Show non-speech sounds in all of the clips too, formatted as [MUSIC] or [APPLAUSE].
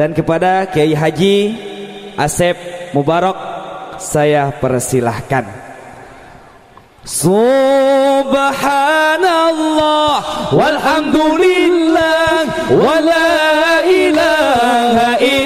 dan kepada Kiai Haji Asep Mubarak saya persilahkan. Subhanallah walhamdulillah wala ilaha illallah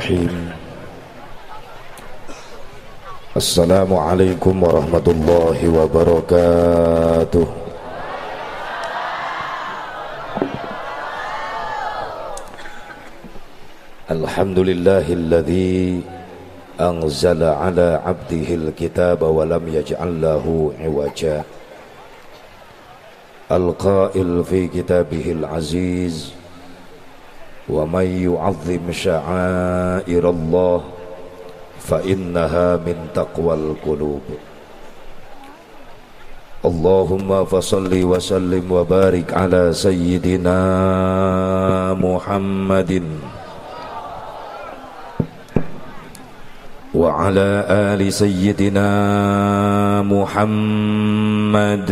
الرحيم. السلام عليكم ورحمة الله وبركاته. الحمد لله الذي أنزل على عبده الكتاب ولم يجعل له عوجا. القائل في كتابه العزيز ومن يعظم شعائر الله فإنها من تقوى القلوب. اللهم فصل وسلم وبارك على سيدنا محمد وعلى آل سيدنا محمد.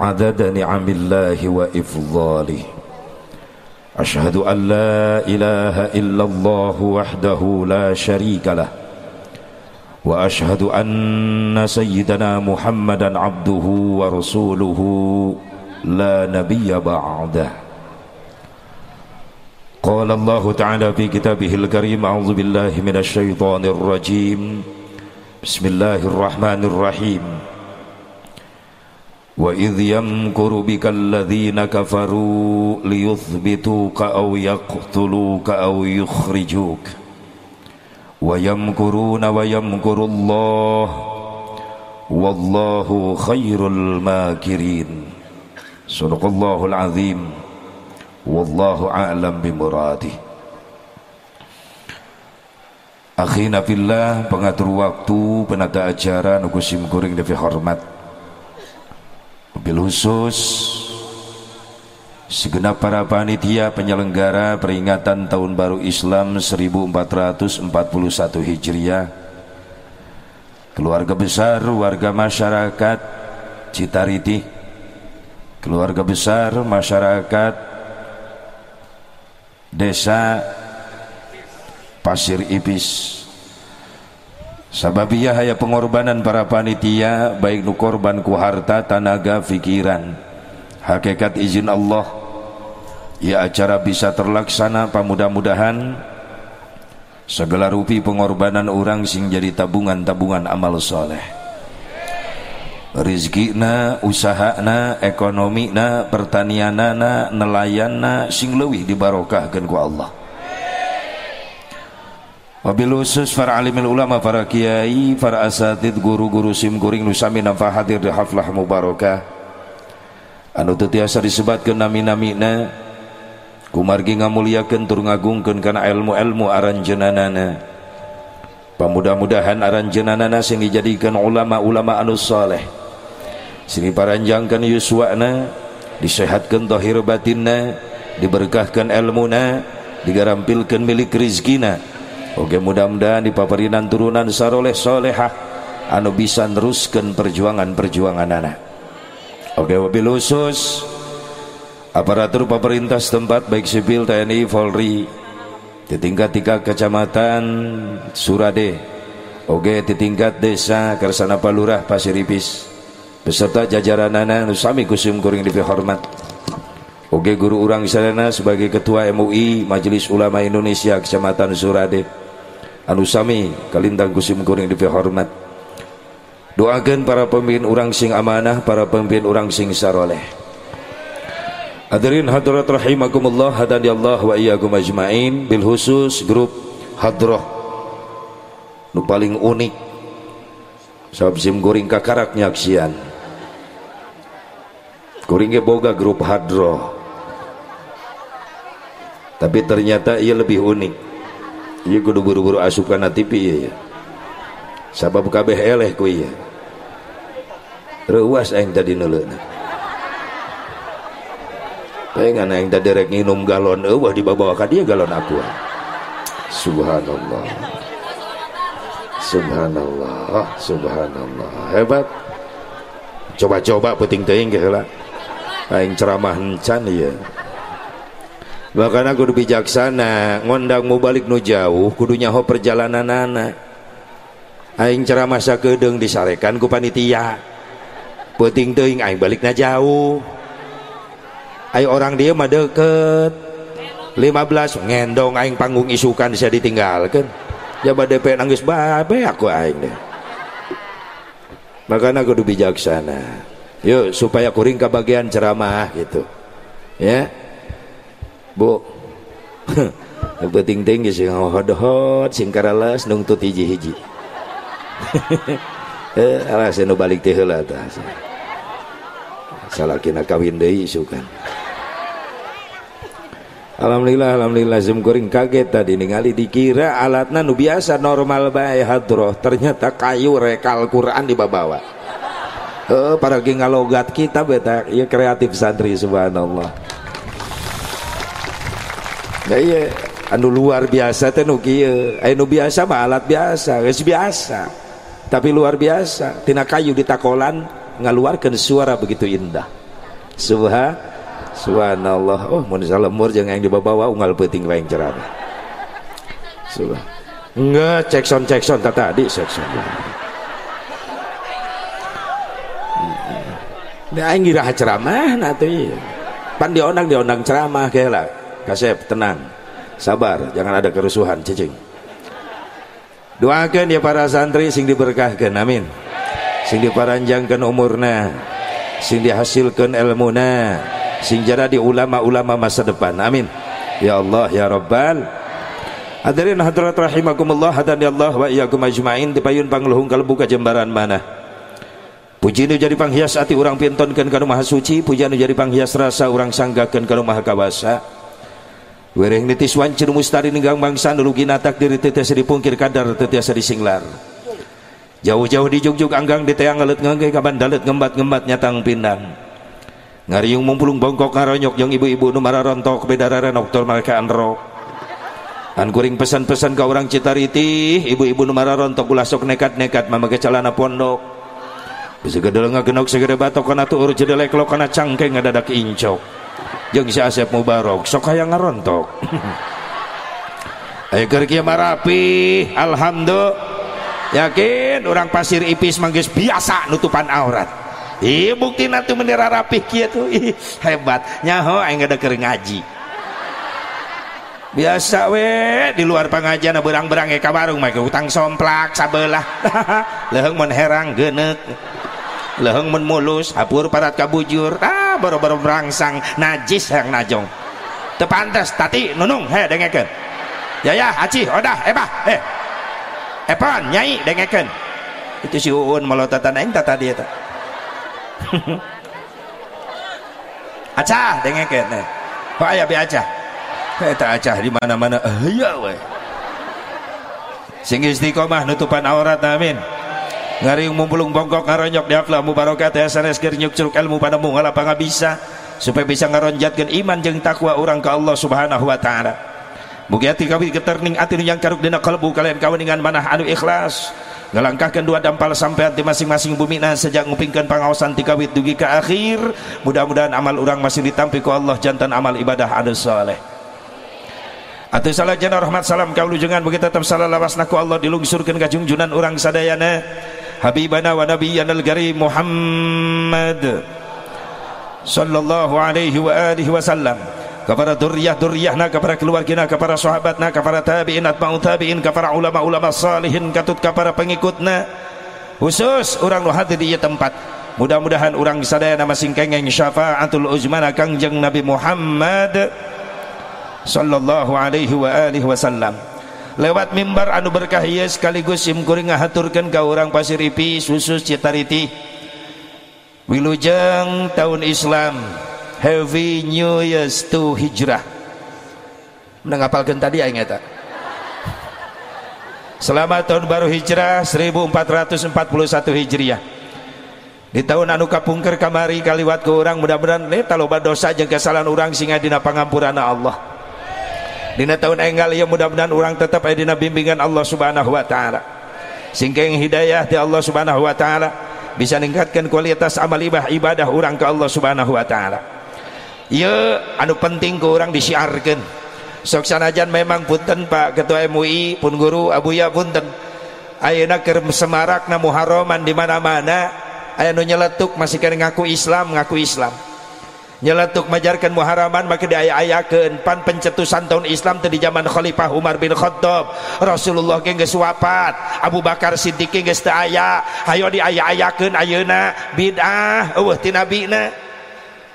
عدد نعم الله وإفضاله. أشهد أن لا إله إلا الله وحده لا شريك له وأشهد أن سيدنا محمدا عبده ورسوله لا نبي بعده. قال الله تعالى في كتابه الكريم أعوذ بالله من الشيطان الرجيم. بسم الله الرحمن الرحيم. وإذ يمكر بك الذين كفروا ليثبتوك أو يقتلوك أو يخرجوك ويمكرون ويمكر الله والله خير الماكرين صدق الله العظيم والله أعلم بمراده Akhina fillah pengatur waktu penata acara nukusim kuring devi hormat Mobil khusus. Segenap para panitia penyelenggara peringatan Tahun Baru Islam 1441 Hijriah. Keluarga besar warga masyarakat Citariti keluarga besar masyarakat desa Pasir Ipis Sababiyah haya pengorbanan para panitia baik nu korban ku harta, tanaga, fikiran. Hakikat izin Allah ya acara bisa terlaksana pamudah-mudahan segala rupi pengorbanan orang sing jadi tabungan-tabungan amal soleh. Rizkina, usahana, ekonomina, pertanianana, nelayanna sing leuwih dibarokahkeun ku Allah. Wabil khusus para alimil ulama, para kiai, para asatid, guru-guru sim kuring nusami nampak hadir di haflah mubarakah. Anu tetiasa disebatkan nami-namina kumargi ngamuliakeun tur ngagungkeun kana ilmu-ilmu aranjeunanana. Pamudah-mudahan aranjeunanana sing dijadikan ulama-ulama anu saleh. Sing diparanjangkeun yuswana, disehatkeun zahir batinna, diberkahkan ilmuna, digarampilkeun milik rizkina. Oke mudah-mudahan di paparinan turunan saroleh solehah anu bisa neruskan perjuangan-perjuangan anak. Oke wabil khusus aparatur pemerintah setempat baik sipil TNI Polri di tingkat tiga kecamatan Surade. Oge di tingkat desa kersana palurah Pasir Ipis beserta jajaranana nu sami kusim kuring hormat. Oge guru urang sadana sebagai ketua MUI Majelis Ulama Indonesia Kecamatan Surade anu sami kalintang kusim kuring hormat. Doakan para pemimpin orang sing amanah para pemimpin orang sing saroleh. Hadirin hadirat rahimakumullah hadani Allah wa iyyakum ajmain. Bil khusus grup hadrah nu paling unik sabab sim goring kakarak nyaksian goring boga grup hadroh. Tapi ternyata ia lebih unik ia kudu buru-buru asupan TV ya sabab kabeh eleh ku iya. Ruas aing tadi nuleuna pengen yang tadi rek minum galon eueuh di bawah ka dia galon aku subhanallah. Subhanallah subhanallah. Hebat. Coba-coba penting teuing ge heula. Aing ceramah encan ieu bahkan aku bijaksana ngondang mau balik nu jauh kudu nyaho perjalanan anak. Aing ceramah sakedeung disarekan ku panitia. Penting teuing aing balik na jauh. Ayo orang dia mah deket. 15 ngendong aing panggung isukan bisa ditinggalkan jaba DP nangis babe aku aing deh. Makanya aku bijaksana. Yuk supaya kuring ke bagian ceramah gitu. Ya bu. [LAUGHS] Penting tinggi sih hodot sing karalas nungtut hiji-hiji [LAUGHS] eh alas nu balik teh heula tah salakina kawin deui isukan Alhamdulillah Alhamdulillah zoom kuring kaget tadi ningali dikira alatnya nu biasa normal bae hadroh ternyata kayu rekal Quran dibawa eh para gingalogat kita beta. Ya kreatif santri subhanallah nah iya anu luar biasa teh nu anu biasa mah alat biasa geus biasa. Tapi luar biasa tina kayu ditakolan ngaluarkeun suara begitu indah. Subhanallah subhanallah. Oh mun salemur jangan yang dibawa unggal penting wae cerana subhan enggak cek son cek son tadi cek son Nah, aing ceramah. Pan diondang diondang ceramah kayak lah. Kasep tenang. Sabar, jangan ada kerusuhan, cicing. Doakan ya para santri sing diberkahkan, amin. Sing diparanjangkan umurna, sing dihasilkan ilmuna, sing jadi ulama-ulama masa depan amin ya Allah ya Rabbal hadirin hadirat rahimakumullah hadani Allah wa iyyakum ajmain dipayun pangluhung kalbu kajembaran mana puji nu jadi panghias ati urang pintonkeun kana maha suci puji nu jadi panghias rasa urang sanggakeun kana maha kawasa Wereng nitis wancir mustari ninggang bangsa nulugi natak diri tetiasa dipungkir kadar tetiasa disinglar. Jauh-jauh di jugjug anggang di teang ngelet ngengge kaban dalet ngembat-ngembat nyatang pindang ngariung mumpulung bongkok ngaronyok yang ibu-ibu nu mararontok bedararen dokter mereka anrok an kuring pesan-pesan ke orang citariti ibu-ibu nu mararontok ulah sok nekat-nekat mamaga celana pondok. Bisa gedel ngagenok segede batok kana tuur jedelek lo kana cangkeng ngadadak incok jeung si Asep Mubarok sok hayang ngarontok. [LAUGHS] Ayo keur kieu marapi alhamdulillah. Yakin orang pasir ipis manggis biasa nutupan aurat. Iya bukti nanti menira rapih kia tuh. Ih, hebat. Nyaho aing ada kering ngaji. Biasa we di luar pengajian berang-berang ya kabarung mereka utang somplak sabelah. [LAUGHS] Leheng men herang genek leheng men mulus hapur parat kabujur ah baru-baru berangsang najis yang najong. Tepantas tati nunung he dengekeun. Ya ya aci odah ebah eh epan nyai dengekeun. Itu si uun melotatan aing tata dia tak [LAUGHS] acah dengekeun nih Pak aya be acah. Eta acah di mana-mana. Aya we. Sing istiqomah nutupan aurat amin ngaring mumpulung bongkok ngaronyok di akhlak mubarokat ya sanes keur curug ilmu padamu ngalapa bisa. Supaya bisa ngaronjatkeun iman jeung takwa orang ke Allah Subhanahu wa taala. Mugi hati kami keterning ati yang karuk dina kalbu kalian kaweningan manah anu ikhlas. Ngelangkahkan dua dampal sampai di masing-masing bumi nah sejak ngupingkan pengawasan tikawit dugi ke akhir. Mudah-mudahan amal orang masih ditampi ku Allah jantan amal ibadah ada saleh Atau salah jana rahmat salam kau lujengan begitu tetap salah lawas naku Allah dilungsurkan ke junjunan orang sadayana Wa nabiyyana al-gari Muhammad Sallallahu alaihi wa alihi wasallam kepada duriyah-duriyahna kepada keluargina kepada sahabatna kepada tabi'in atba'u tabi'in kepada ulama-ulama salihin katut kepada pengikutna. Khusus orang nu hadir di tempat. Mudah-mudahan orang sadaya nama singkengeng syafaatul uzmana kangjeng Nabi Muhammad sallallahu alaihi wa alihi wasallam lewat mimbar anu berkah ieu sekaligus simkuring ngahaturkeun ka urang Pasir Ipis khusus Citariti wilujeng tahun Islam Happy New Year's to Hijrah. Menangapalkan tadi aing eta? Selamat tahun baru Hijrah 1441 Hijriah. Di tahun anu kapungker kamari kaliwat ke orang mudah-mudahan eta loba dosa jeung kesalahan orang singa dina pangampurana Allah Dina tahun enggal ya mudah-mudahan orang tetap aya dina bimbingan Allah Subhanahu wa taala. Singkeng hidayah di Allah Subhanahu wa taala bisa meningkatkan kualitas amal ibah ibadah orang ke Allah Subhanahu wa taala. ya anu penting ke orang disiarkan. Sok sanajan memang punten Pak Ketua MUI pun guru Abuya punten. Ayeuna keur semarak na Muharraman di mana-mana aya nu nyeletuk masih kena ngaku Islam, ngaku Islam. nyeletuk majarkan muharaman maka diaya-ayakeun. Pan pencetusan tahun Islam teh di zaman Khalifah Umar bin Khattab. Rasulullah ge geus wafat. Abu Bakar Siddiq ge geus teu aya. Hayo diaya-ayakeun ayeuna. Bid'ah eueuh ti nabina.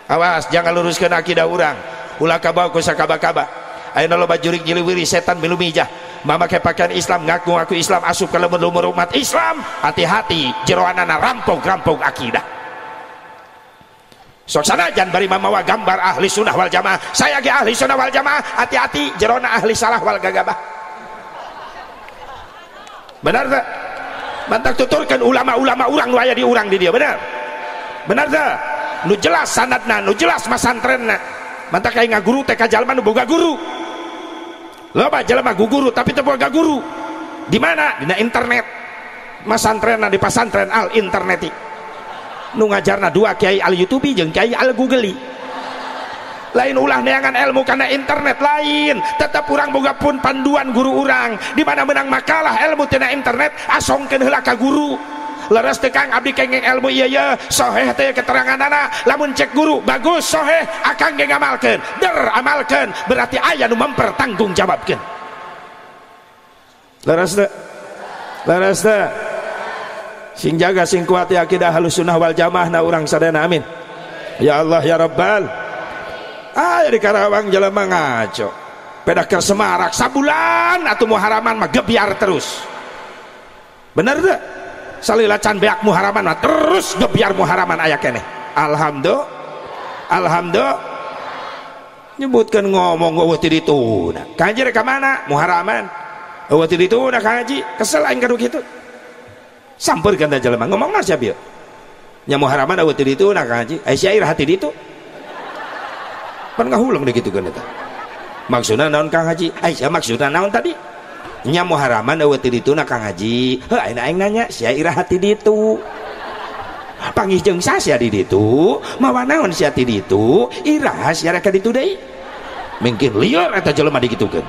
Awas jangan luruskan akidah urang. Ulah kabawa ku sakaba-kaba ayeuna loba jurig jiliwiri setan milumijah ke pakaian Islam ngaku-ngaku Islam asup ke lumur-lumur umat Islam. Hati-hati jeroanana rampung-rampung akidah. Sok jangan bari mamawa gambar ahli sunnah wal jamaah. Saya ge ahli sunnah wal jamaah hati-hati jerona ahli salah wal gagabah. Benar tak? Mantak tuturkan ulama-ulama orang nu aya di urang di dia benar? Benar tak? Nu jelas sanadna nu jelas masantrenna. Mantak kayak ngaguru teh kajalma nu boga guru. Loba jelema guguru tapi teu boga guru. Di mana? Dina internet. Masantrenna di pasantren al interneti nu ngajarna dua Kiai al YouTube jeung Kiai al Google lain ulah neangan ilmu karena internet lain. Tetap kurang boga pun panduan guru urang. Di mana menang makalah ilmu tina internet asongkeun heula ka guru. Leres tekang abdi kengeng ilmu iya ya soheh teh keterangan anak lamun cek guru bagus soheh. Akan ge ngamalkeun. der amalkeun. Berarti aya nu mempertanggung jawabkeun leres teh. Leres teh. Sing jaga sing kuat ya akidah halus sunnah wal jamaah. Na orang sadana amin. Ya Allah ya Rabbal. Ah di Karawang jelema ngaco. Pedak ke Semarak sabulan. Atau muharaman mah gebiar terus. Bener deh salila can beak muharaman mah terus gebiar muharaman aya kene. Alhamdulillah. Alhamdulillah. Nyebutkan ngomong eueuh ti dituna. Kanjir ka mana? Muharaman. Eueuh ti dituna kaji kesel aing kadu kitu sampur kan jelema ngomong nasiap ya? Nyamu haraman awet itu nak haji. Ai syair hati itu. Pan ngahulang deh gitu kan itu maksudnya naon kang haji? Ai maksudnya naon tadi? Nyamu haraman awet itu nak kang haji. Heuh ayeuna aing nanya syair hati itu. Panggih jeung sia di ditu mawa naon sia di ditu irah ka ditu deui mungkin liar eta jelema digitukeun.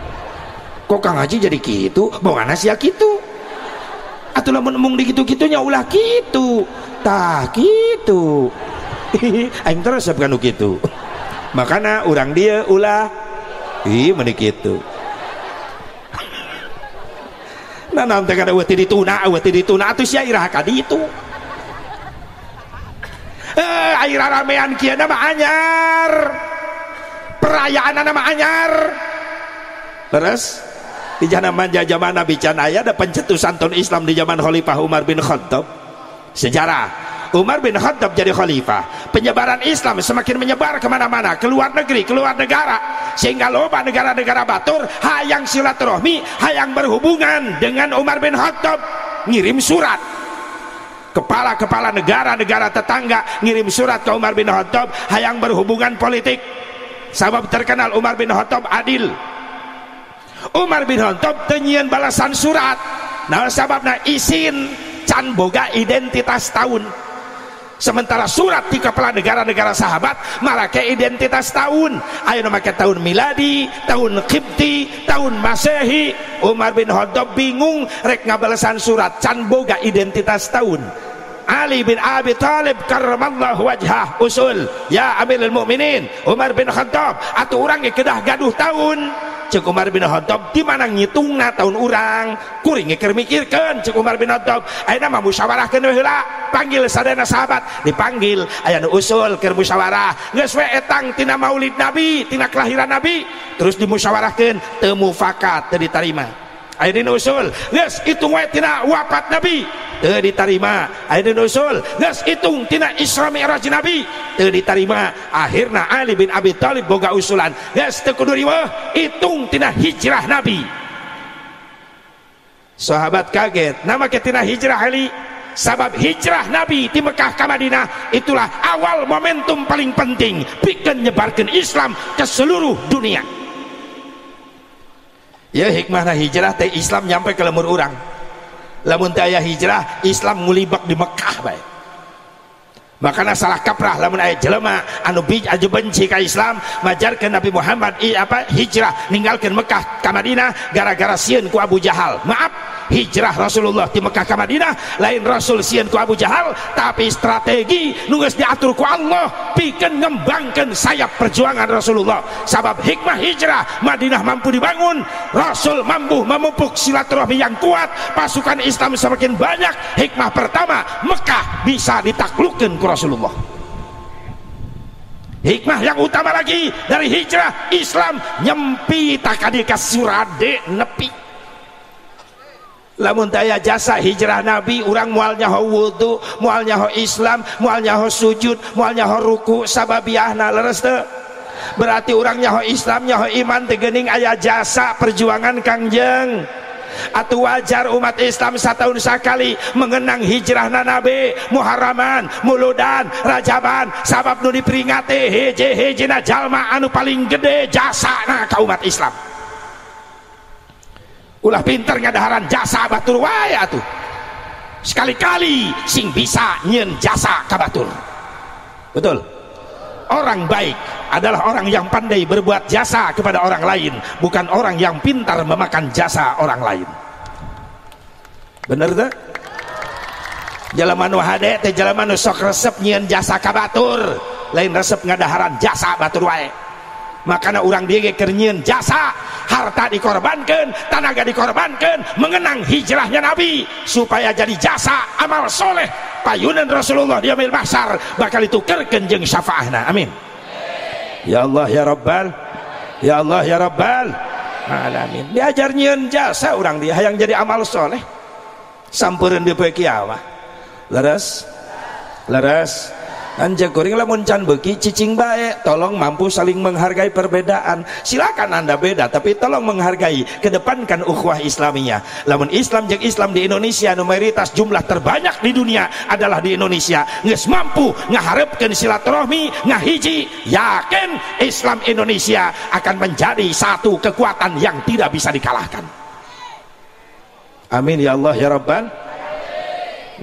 Kok kang haji jadi kitu bongana sia kitu atau lamun emung di gitu-gitunya ulah gitu. Tak gitu. [LAUGHS] Aing terus bukan gitu. Makanya orang dia ulah ih menik gitu. [LAUGHS] Nah nanti kada wati dituna wati dituna atuh sia irah kadi itu eh air ramean kieu nama anyar. Perayaan nama anyar. Terus di zaman zaman Nabi Can ada pencetusan tahun Islam di zaman Khalifah Umar bin Khattab. Sejarah. Umar bin Khattab jadi khalifah. Penyebaran Islam semakin menyebar ke mana-mana. Ke luar negeri, ke luar negara. Sehingga loba negara-negara batur hayang silaturahmi hayang berhubungan dengan Umar bin Khattab. Ngirim surat. Kepala-kepala negara-negara tetangga ngirim surat ke Umar bin Khattab hayang berhubungan politik. Sabab terkenal Umar bin Khattab adil Umar bin Khattab tenyian balasan surat. Nah sababna isin can boga identitas tahun. Sementara surat di kepala negara-negara sahabat malah ke identitas tahun. Ayo nama ke tahun miladi tahun kipti tahun masehi. Umar bin Khattab bingung rek ngabalasan surat can boga identitas tahun. Ali bin Abi Talib karramallahu wajhah usul. Ya amirul mukminin Umar bin Khattab atau orang yang kedah gaduh tahun Cekumar bin Khattab di mana ngitungna tahun urang? Kuring mikir mikirkan Cekumar bin Khattab. Ayeuna mah musyawarah we heula. Panggil sadayana sahabat. Dipanggil aya nu usul keur musyawarah. Geus we etang tina maulid nabi tina kelahiran nabi. Terus dimusyawarahkeun teu mufakat teu ditarima. Dina usul. Geus hitung we tina wafat nabi. Teu diterima dina usul. Geus hitung tina Isra Mi'raj nabi. Teu diterima akhirna Ali bin Abi Thalib boga usulan. Geus teu kudu riweuh tina hijrah nabi. Sahabat kaget. Nama ketina hijrah Ali? Sabab hijrah Nabi di Mekah ke Madinah itulah awal momentum paling penting. Bikin nyebarkan Islam ke seluruh dunia ya hikmahna hijrah teh Islam nyampe ke lemur orang lamun teh aya hijrah Islam ngulibak di Mekah bae. Makanya salah kaprah lamun aya jelema anu bij aju benci ka Islam majarkeun Nabi Muhammad i, apa hijrah ninggalkeun Mekah ka Madinah gara-gara sieun ku Abu Jahal. Maaf. Hijrah Rasulullah di Mekah ke Madinah. Lain Rasul sieun ku Abu Jahal. Tapi strategi nunggus diatur ku Allah. Bikin ngembangkan sayap perjuangan Rasulullah. Sabab hikmah hijrah Madinah mampu dibangun. Rasul mampu memupuk silaturahmi yang kuat. Pasukan Islam semakin banyak. Hikmah pertama Mekah bisa ditaklukkan ku Rasulullah. Hikmah yang utama lagi dari hijrah Islam. Nyempi takadika surade nepi lamun daya jasa hijrah nabi urang mualnya ho wudu mualnya ho Islam mualnya ho sujud mualnya ho ruku sababiahna leres teu berarti urangnya nyaho islam nyaho iman tegening ayah jasa perjuangan kangjeng atau wajar umat Islam setahun sekali mengenang hijrah nabi Muharraman muludan Rajaban sabab nu diperingati hiji na jalma anu paling gede jasa na ka umat Islam. Ulah pinter ngadaharan jasa batur wae tuh sekali-kali sing bisa nyen jasa kabatur betul? Orang baik adalah orang yang pandai berbuat jasa kepada orang lain bukan orang yang pintar memakan jasa orang lain. Bener tak? jalan wahade teh jalan sok resep nyen jasa kabatur lain resep ngadaharan jasa batur wae makanya orang dia kernyian jasa harta dikorbankan tenaga dikorbankan mengenang hijrahnya Nabi supaya jadi jasa amal soleh. Payunan Rasulullah dia mil masar bakal itu kerkenjeng syafaahna amin. Ya Allah ya Rabbal ya Allah ya Rabbal alamin. Diajar nyian jasa orang dia yang jadi amal soleh. Sampurin di pekiawa leres leres anja goreng lamun can beki cicing baik tolong mampu saling menghargai perbedaan. Silakan anda beda tapi tolong menghargai kedepankan ukhuwah islamiyah lamun Islam jeng Islam di Indonesia numeritas jumlah terbanyak di dunia adalah di Indonesia. Nges mampu ngaharapkan silaturahmi ngahiji yakin Islam Indonesia akan menjadi satu kekuatan yang tidak bisa dikalahkan. Amin ya Allah ya Rabbal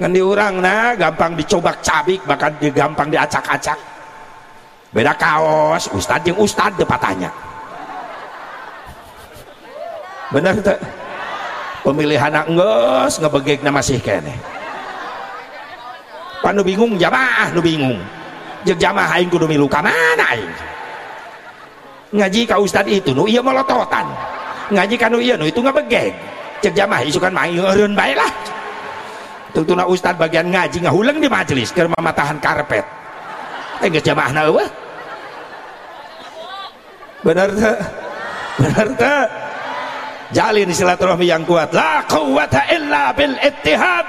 ngan orang nah gampang dicoba cabik bahkan gampang diacak-acak. Beda kaos ustad yang ustad depatanya bener tuh pemilihan nggos ngebegek masih kene pan nu bingung jamaah nu bingung. Jeung jamaah aing kudu milu ka mana aing? Ngaji ka ustad itu nu iya melototan ngaji ka nu iya nu itu ngebegek. Cek jamaah isukan main eureun bae lah tutuna ustad bagian ngaji ngahuleng di majelis ke matahan karpet. Eh nggak jamaah nawa benar tak? Benar tak? Jalin silaturahmi yang kuat. La quwata illa bil ittihad.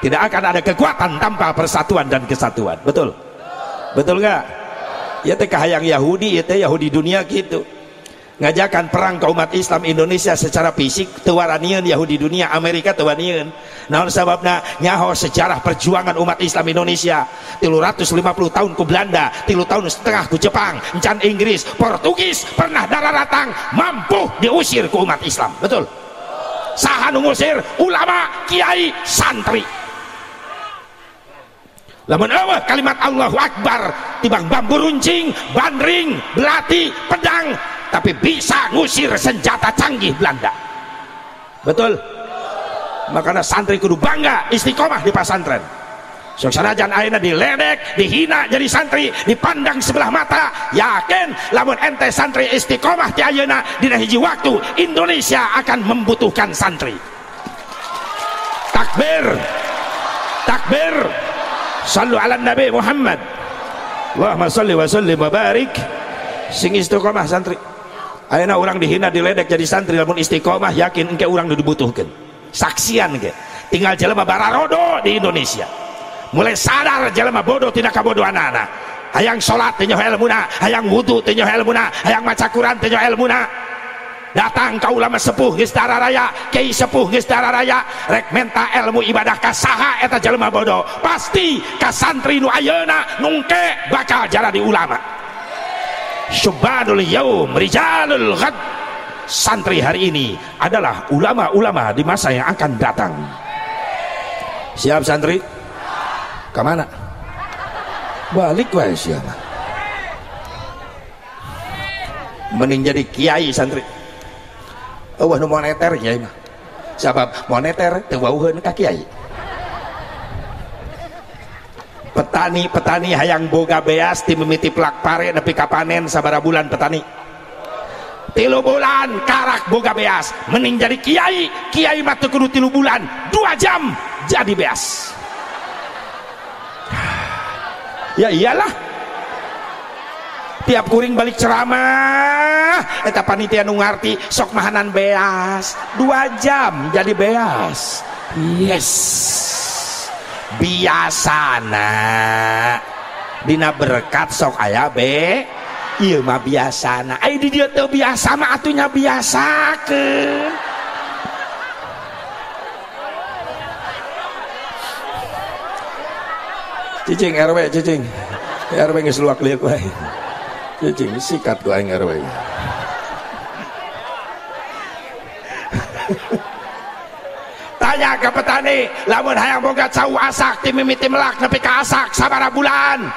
Tidak akan ada kekuatan tanpa persatuan dan kesatuan. Betul? Betul nggak? Ya teh yang Yahudi ya teh Yahudi dunia gitu ngajakan perang ke umat Islam Indonesia secara fisik tewaranian Yahudi dunia Amerika tewanian namun sebabnya nyaho sejarah perjuangan umat Islam Indonesia. Tilu ratus lima puluh tahun ke Belanda tilu tahun setengah ke Jepang encan Inggris Portugis pernah darah datang mampu diusir ke umat Islam. Betul? Sahan ngusir? Ulama kiai santri. Lamun eueuh kalimat Allahu Akbar tibang bambu runcing bandring belati pedang tapi bisa ngusir senjata canggih Belanda. Betul. Makanya santri kudu bangga istiqomah di pesantren. Sok sanajan ayeuna diledek dihina jadi santri dipandang sebelah mata. Yakin lamun ente santri istiqomah di ayeuna dina hiji waktu Indonesia akan membutuhkan santri. Takbir. Takbir. Sallu ala nabi Muhammad. Allahumma salli wa sallim wa barik. Sing istiqomah santri ayeuna orang dihina diledek jadi santri namun istiqomah yakin engke orang dibutuhkan saksian ke tinggal jelema bararodo di Indonesia. Mulai sadar jelema bodoh tidak kabodoh anak-anak hayang sholat tinyo ilmuna hayang wudhu tinyo ilmuna hayang maca Quran tinyo ilmuna datang ke ulama sepuh geus raya kiai sepuh geus raya rek menta ilmu ibadah ka saha eta jelema bodoh. Pasti ka santri nu ayeuna nungke bakal jalan di ulama syubadul yaum rijalul ghad. Santri hari ini adalah ulama-ulama di masa yang akan datang. Siap santri? Ke mana? Balik wae siapa? Mending jadi kiai santri. Eueuh nu moneter kiai mah. Sabab moneter teu wauheun ka kiai petani-petani hayang boga beas ti mimiti plak pare nepi ka panen sabara bulan petani. Tilu bulan karak boga beas. Mending jadi kiai kiai mah teu kudu tilu bulan. Dua jam jadi beas. [SIGHS] Ya iyalah. Tiap kuring balik ceramah. Eta panitia nu ngarti sok mahanan beas. Dua jam jadi beas. Yes biasana. Dina berkat sok ayah be. Iya mah biasana. Ayo di dia tuh biasa mah atunya biasa ke cicing RW cicing. RW nggak luak liuk wae. Cicing sikat aing RW. Tanya ke petani, lamun hayang boga cau asak ti mimiti melak nepi ka asak sabara bulan.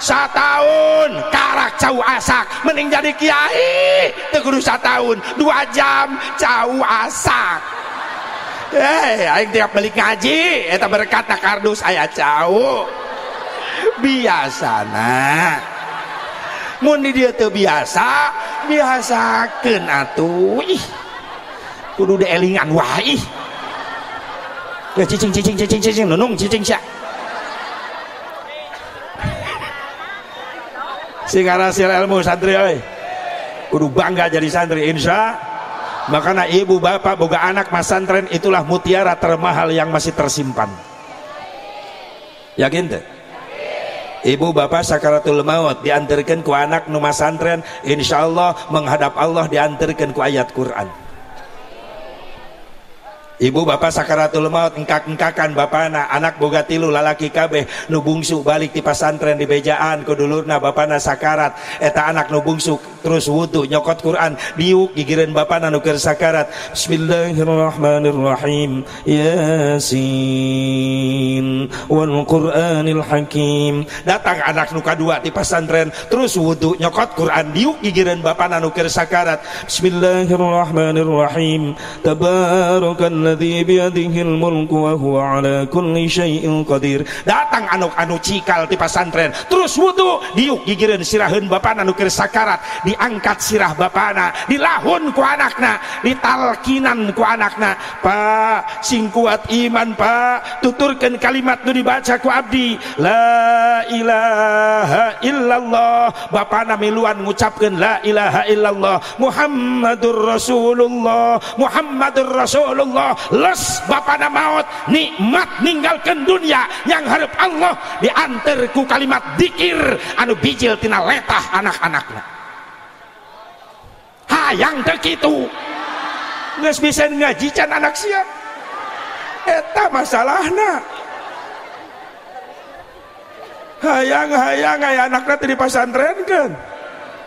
Satahun karak cau asak. Mending jadi kiai. Teu kudu satahun dua jam cau asak. Eh aing tiap balik ngaji eta berkat kardus aya cau. Biasana. Mun di dia terbiasa biasakan atuh ih. Kudu elingan wah ih ya cicing cicing cicing cicing nunung cicing sya sing hasil ilmu santri oi kudu bangga jadi santri insya. Makanya ibu bapak boga anak mas santren itulah mutiara termahal yang masih tersimpan. Yakin tuh ibu bapak sakaratul maut diantarkan ku anak nu masantren insyaallah menghadap Allah diantarkan ku ayat Quran Ibu bapak sakaratul maut engkak-engkakan bapana anak boga tilu lalaki kabeh nu bungsu balik di pasantren di bejaan kudulurna bapana sakarat. Eta anak nu bungsu terus wudu nyokot Quran. Diuk gigireun bapana nu keur sakarat. Bismillahirrahmanirrahim. Yasin. Wal Qur'anil Hakim. Datang anak nu kadua di pasantren terus wudu nyokot Quran. Diuk gigireun bapana nu keur sakarat. Bismillahirrahmanirrahim. Tabarakan alladhi biyadihil mulku wa huwa ala kulli syai'in qadir. Datang anu-anu cikal di pasantren terus wudu diuk gigireun siraheun bapana nu keur sakarat diangkat sirah bapana dilahun ku anakna ditalkinan ku anakna. Pak sing kuat iman Pak. Tuturkan kalimat nu dibaca ku abdi. La ilaha illallah. Bapana miluan ngucapkeun la ilaha illallah. Muhammadur Rasulullah. Muhammadur Rasulullah. Les bapak maut nikmat ninggalkan dunia yang harap Allah diantar ku kalimat dikir. Anu bijil tina letah anak-anaknya hayang begitu nggak bisa ngaji can anak sia. Eta masalahna. Hayang hayang ayah anaknya di pasantren kan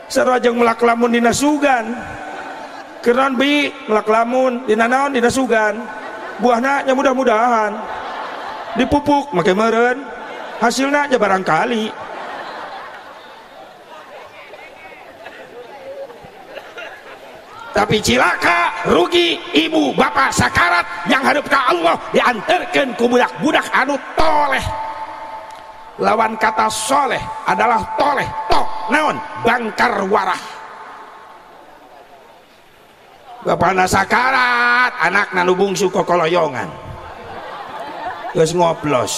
sarajeng melak lamun dina sugan. Keran bi melak lamun dina naon dina sugan. Buahnya mudah-mudahan. Dipupuk make meren hasilnya aja barangkali tapi cilaka rugi ibu bapak sakarat yang hadap ke Allah diantarkan ke budak-budak anu toleh. Lawan kata soleh adalah toleh tok naon? Bangkar warah. Bapak sakarat anak nalubung suko koloyongan terus ngoplos.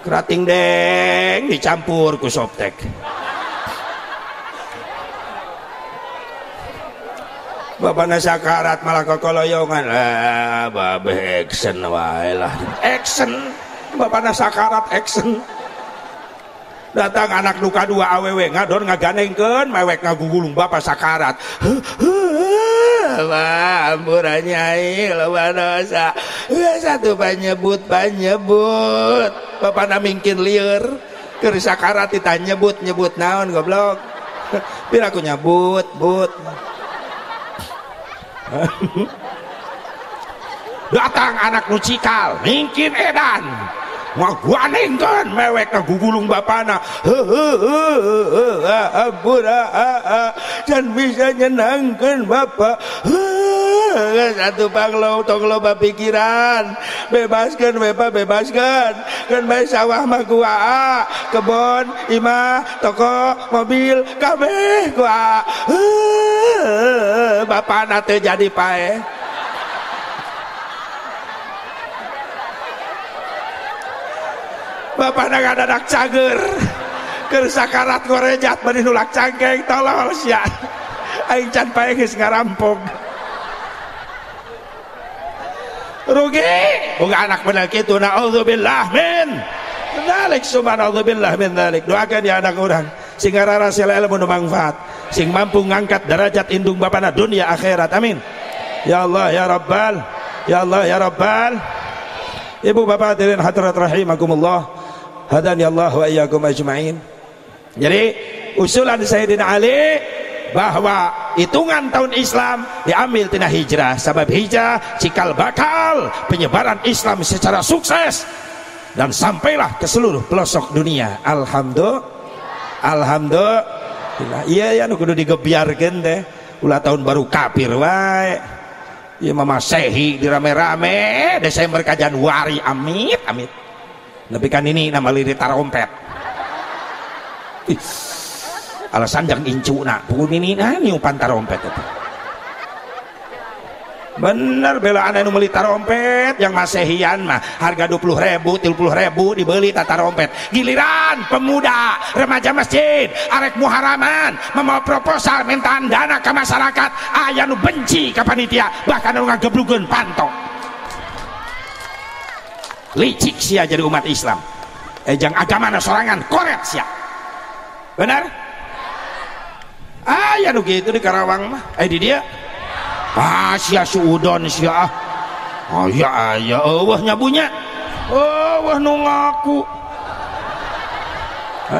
Kerating deng dicampur ku soptek Bapak sakarat malah kekoloyongan ah babe action wae lah action bapak sakarat action datang anak luka dua awewe ngadon ngaganengkeun mewek ngagugulung bapak sakarat [LAUGHS] Wah, ampuran nyai lawan dosa. Satu panyebut panyebut. Bapak namingkin liur. Keur sakarat ditanya nyebut nyebut naon goblok. [LAUGHS] Pira aku nyebut, but. Datang anak nucikal mungkin edan ngaguaningkeun mewek ngagugulung bapana. Dan bisa nyenangkan bapak. Satu panglo tong loba pikiran. Bebaskan bapak bebaskan. Kan baik sawah mah gua kebon imah toko mobil kabeh gua. Bapak nate jadi pae Bapak nak ada nak cager. Keur sakarat gorejat bari nulak cangkeng tolol sia. Aing can pae geus ngarampung rugi? Boga anak bener kitu naudzubillah min. Dalik subhanallah min dalik doakan ya anak orang sing rasil ilmu nu manfaat. Sing mampu ngangkat derajat indung bapana dunia akhirat. Amin. Ya Allah ya Rabbal. Ya Allah ya Rabbal. Ibu bapak hadirin hadirat rahimakumullah hadani Allah wa iyyakum ajmain. Jadi usulan Sayyidina Ali bahwa hitungan tahun Islam diambil tina hijrah. Sebab hijrah cikal bakal penyebaran Islam secara sukses. Dan sampailah ke seluruh pelosok dunia. Alhamdulillah. Alhamdulillah. Iya ya nu kudu digebiarkeun teh. Ulah tahun baru kafir wae. Ieu mah masehi dirame-rame Desember ka Januari amit amit tapi kan ini nama lirik tarompet alasan jangan incu nak. Pukul ini nah nyupan tarompet itu. Bener bela anu meli tarompet yang masehian mah harga 20 ribu 30 ribu dibeli tata rompet giliran pemuda remaja masjid arek muharaman membawa proposal mintaan dana ke masyarakat. Ayah nu benci ke panitia bahkan nu ngageblukeun pantok licik sia jadi umat Islam. Eh jang agama na sorangan koret sia. Benar? Ayah nu gitu di Karawang mah. Eh di dia. Ah sia suudon sia. Oh ya ayah oh nyabunya. Oh wah nu ngaku. [LAUGHS]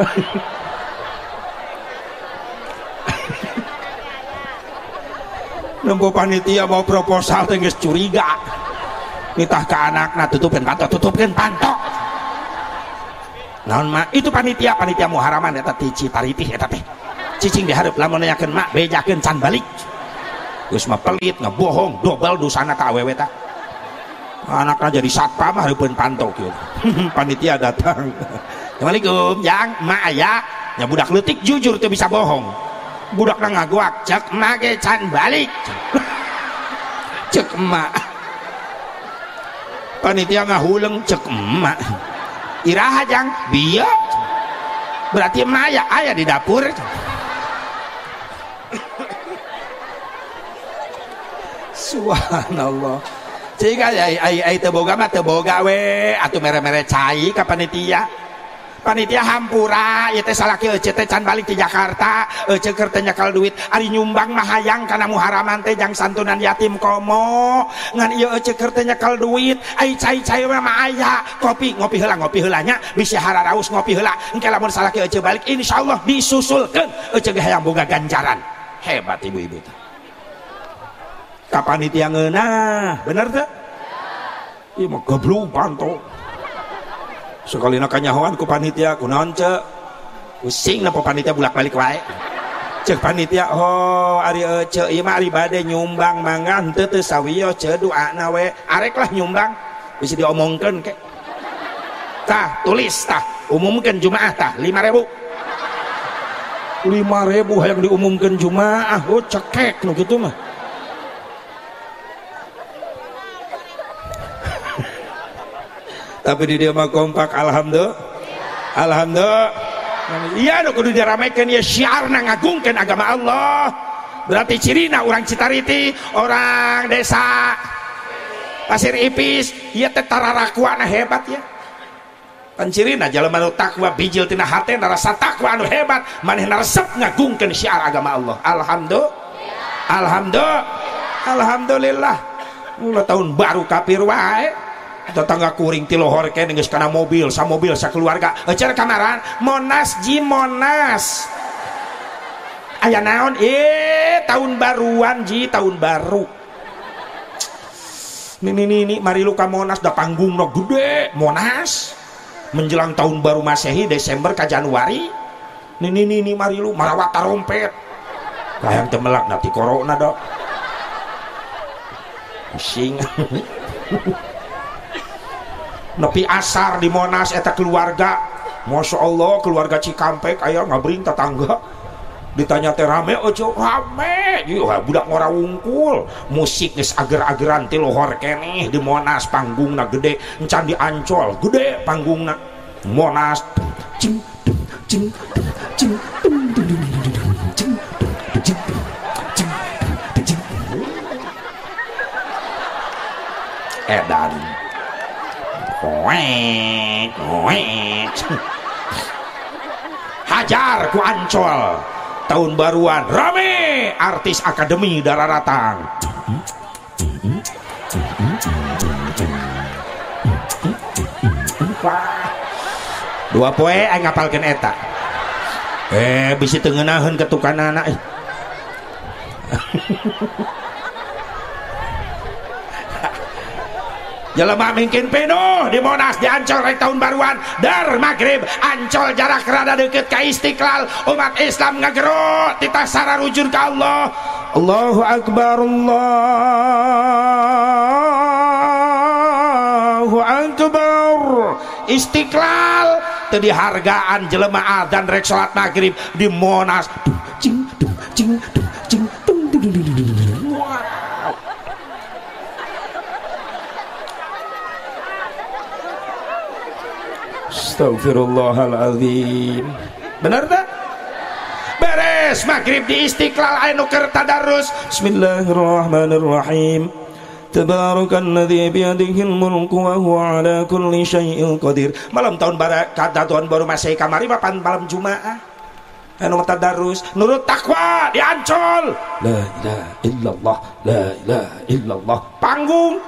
Nempo panitia mau proposal tengges curiga nitah ke anak nah tutupin pantok tutupin pantok. Naon mak? Itu panitia panitia muharaman eta tici taritih eta teh. Cicing diharap lamun nanyakeun mak bejakeun can balik. Geus mah pelit ngebohong dobel dosana ka awewe tah. Anaknya jadi satpam hareupeun pantok kieu. [LAUGHS] Panitia datang. Assalamualaikum yang mak aya. Nya budak leutik jujur teu bisa bohong. Budak na ngaguak cek emak ge can balik. [LAUGHS] Cek emak panitia ngahuleng cek emak. Iraha jang. Biya. Berarti emak aya aya di dapur. Subhanallah. Jika ai ai ai teboga mah teboga we. Atuh mere-mere cai ka panitia panitia Hampura can balik di Jakarta cekernyakal duit Ari nyumbang Mahayang karena muharaman tejang santunan yatim komo. Cekernyakal duit aya kopi ngopi hela ngopi helanya bisahara Raus ngopi hela balik Insya Allah disusulkan yang boga ganjaran. Hebat ibu-ibu kapan itu yang bener tuh Iya mah goblok pantok sekali nak kanyahoan ku panitia ku naon cek pusing napa panitia bulak balik wae. Cek panitia oh ari cek ieu mah ari bade nyumbang mangga henteu teu sawiyo cek doana we. Arek lah nyumbang. Bisa diomongkeun ke tah tulis tah. Umumkan jumaah tah. 5000 5000 hayang diumumkan jumaah. Oh cekek nu kitu mah tapi di dia mah kompak alhamdulillah. Alhamdulillah. Iya nu kudu diramekeun ya syiarna ngagungkeun agama Allah. Berarti cirina orang Citariti orang desa Pasir Ipis ieu teh tararakuana hebat ya. Pancirina jelema nu takwa bijil tina hate rasa takwa anu hebat. Manehna resep ngagungkeun syiar agama Allah. Alhamdulillah. Alhamdulillah. Alhamdulillah. Mula tahun baru kafir wae tetangga kuring ti lohor ke geus kana mobil sa mobil sa keluarga. Ecer kamaran monas ji monas. Aya naon? Eh tahun baruan ji tahun baru. Nini nini mari lu ka monas da panggung no gede monas. Menjelang tahun baru masehi Desember ke Januari. Nini nini mari lu marawat tarompet kayang temelak nanti corona dok. Pusing [LAUGHS] nepi asar di Monas eta keluarga. Masya Allah keluarga Cikampek ayo ngabring tetangga ditanya teh rame ojo rame. Yuh, budak ngora wungkul. Musik geus ager-ageran ti lohor keneh di Monas panggungna gede encan di Ancol. Gede panggungna. Monas cing cing cing. Edan Wek, wek. Hajar ku ancol. Tahun baruan rame. Artis akademi dararatang. Dua poe aing ngapalkeun eta? Eh bisi teu ngeunaheun ketukanana eh jelema mungkin penuh. Di Monas di Ancol rek tahun baruan. Dar maghrib Ancol jarak rada deket ke Istiqlal. Umat Islam ngagerot kita sararujun ke Allah. Allahu Akbar Allahu Akbar. Istiqlal tadi hargaan jelema adzan rek salat maghrib. Di Monas cing cing duh Astagfirullahaladzim Benar tak? Beres maghrib di istiqlal ayo nuker tadarus. Bismillahirrahmanirrahim. Tabarakalladzi biyadihil mulku wa huwa ala kulli syai'in qadir. Malam tahun baru kata tahun baru masih kamari mapan malam Jumaah Anu tadarus nurut takwa diancol. La ilaha illallah La ilaha illallah. Panggung.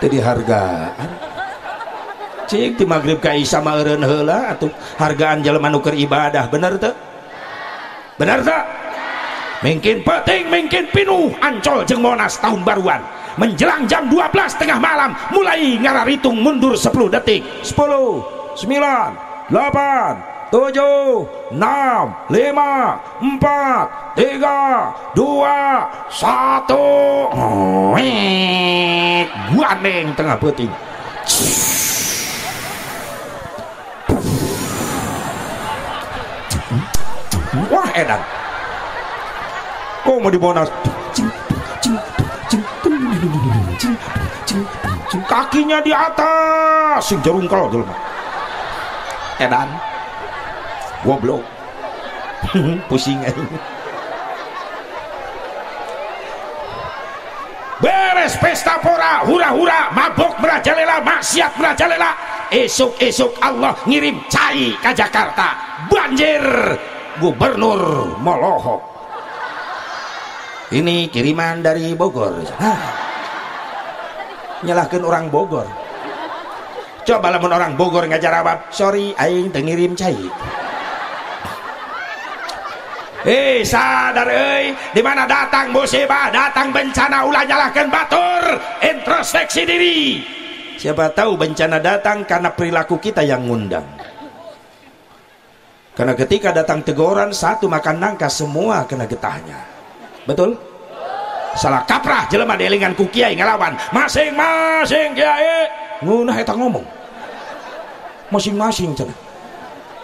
Jadi hargaan cik di maghrib ka isya meureun heula atuh hargaan jelema nu ibadah. Bener teu bener teu mungkin penting mungkin pinuh ancol jeung monas tahun baruan. Menjelang jam 12 tengah malam mulai ngararitung mundur 10 detik. 10 9 8 7 6 5 4 3 2 1 gua neng tengah peuting wah edan. Kok mau dibonas kakinya di atas. Sing jerungkel jelema edan. Goblok pusing aja. Beres pesta pora. Hura-hura. Mabok merajalela. Maksiat merajalela. Esok-esok Allah ngirim cai ke Jakarta. Banjir gubernur Molohok ini kiriman dari Bogor. Hah. nyalahkan orang Bogor. Coba lamun orang Bogor ngajar apa sorry aing tengirim cai. Hei sadar euy di mana datang musibah datang bencana ulah nyalahkan batur. Introspeksi diri. Siapa tahu bencana datang karena perilaku kita yang ngundang karena ketika datang teguran satu makan nangka semua kena getahnya. Betul? Salah kaprah jelema delingan ku kiai ngelawan masing-masing kiai. Ngunah eta ngomong. Masing-masing cenah.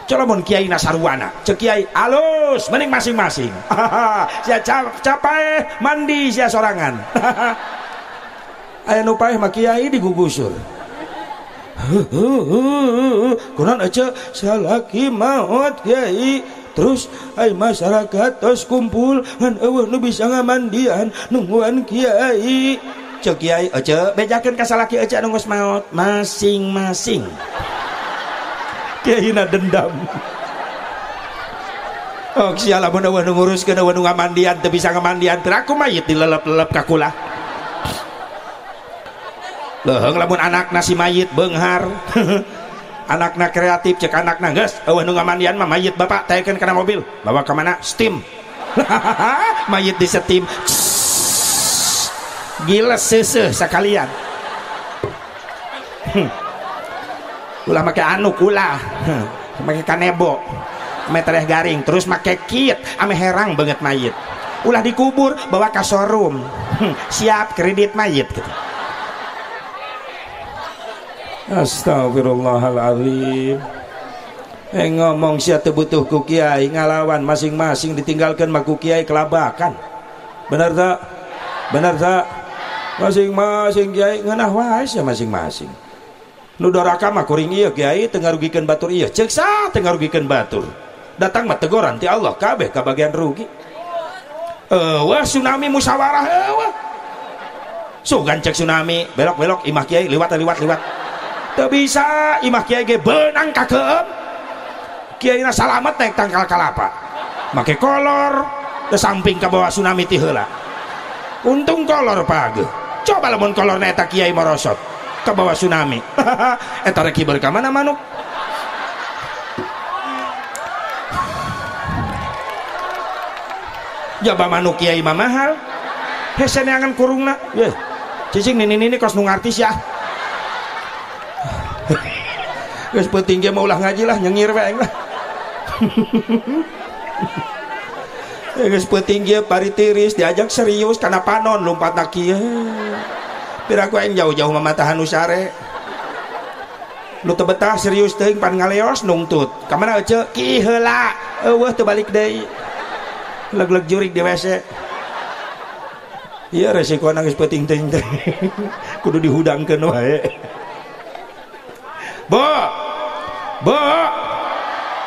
Colomon kiai nasarwana cek kiai alus mending masing-masing. [LAUGHS] Sia capai mandi sia sorangan. [LAUGHS] Aya nu paeh mah kiai digugusur kunaon aja salaki maut kiai. Terus ay masyarakat terus kumpul ngan eueuh nu bisa ngamandian nungguan kiai. Cek kiai aja. Bejakeun ka salaki aja nu maut masing-masing. Kiai na dendam. Oh, sialah mun eueuh nguruskeun eueuh ngamandian teu bisa ngamandian. Teu aku mayit dilelep-lelep ka kula. Leuheung lamun anak nasi mayit beunghar. [LAUGHS] anakna kreatif cek anakna geus. Eueuh nu ngamandian mah mayit bapak taekeun kana mobil. Bawa ke mana? Steam. [LAUGHS] Mayit di steam. Gila seuseuh sekalian. Ulah make anu kula [LAUGHS] make kanebo. Ame tereh garing. Terus make kit ame herang banget mayit. Ulah dikubur bawa ke showroom. Siap kredit mayit. gitu Astagfirullahaladzim Eh ngomong siapa butuh ku kiai ngalawan masing-masing ditinggalkan maku kiai kelabakan. Benar tak? benar tak? masing-masing kiai ngenah wae ya masing-masing. Nu doraka mah kuring iya kiai tengah rugikan batur. Iya cek sa tengah rugikan batur. Datang mah teguran ti Allah kabeh kabagian rugi. Eh wah tsunami musyawarah wah sugan cek tsunami. Belok belok imah kiai liwat liwat liwat tak bisa. Imah kiai ge benang kakeem kiai na salamet naik tangkal kalapa make kolor. Ke samping ke bawah tsunami ti heula. Untung kolor page. Coba lamun kolor neta kiai morosot. Ke bawah tsunami. [LAUGHS] Eta rek kiber ka mana manuk? Jaba manuk kiai mah mahal. Hese neangan kurungna. Ye cicing nini nini kos nu ngartis ya Geus penting ge maulah ngaji lah nyengir wae lah. Geus penting ge pari tiris diajak serius kana panon lompat kieu. Piraku aing jauh-jauh mamatahan nu sare. Lu teu betah serius teuing pan ngaleos nungtut. Ka mana ece? Ki heula. Eueuh teu balik deui. Leg-leg jurig di WC. Iya resiko nangis peting-ting. Kudu dihudangkeun wae. Bo. Bo.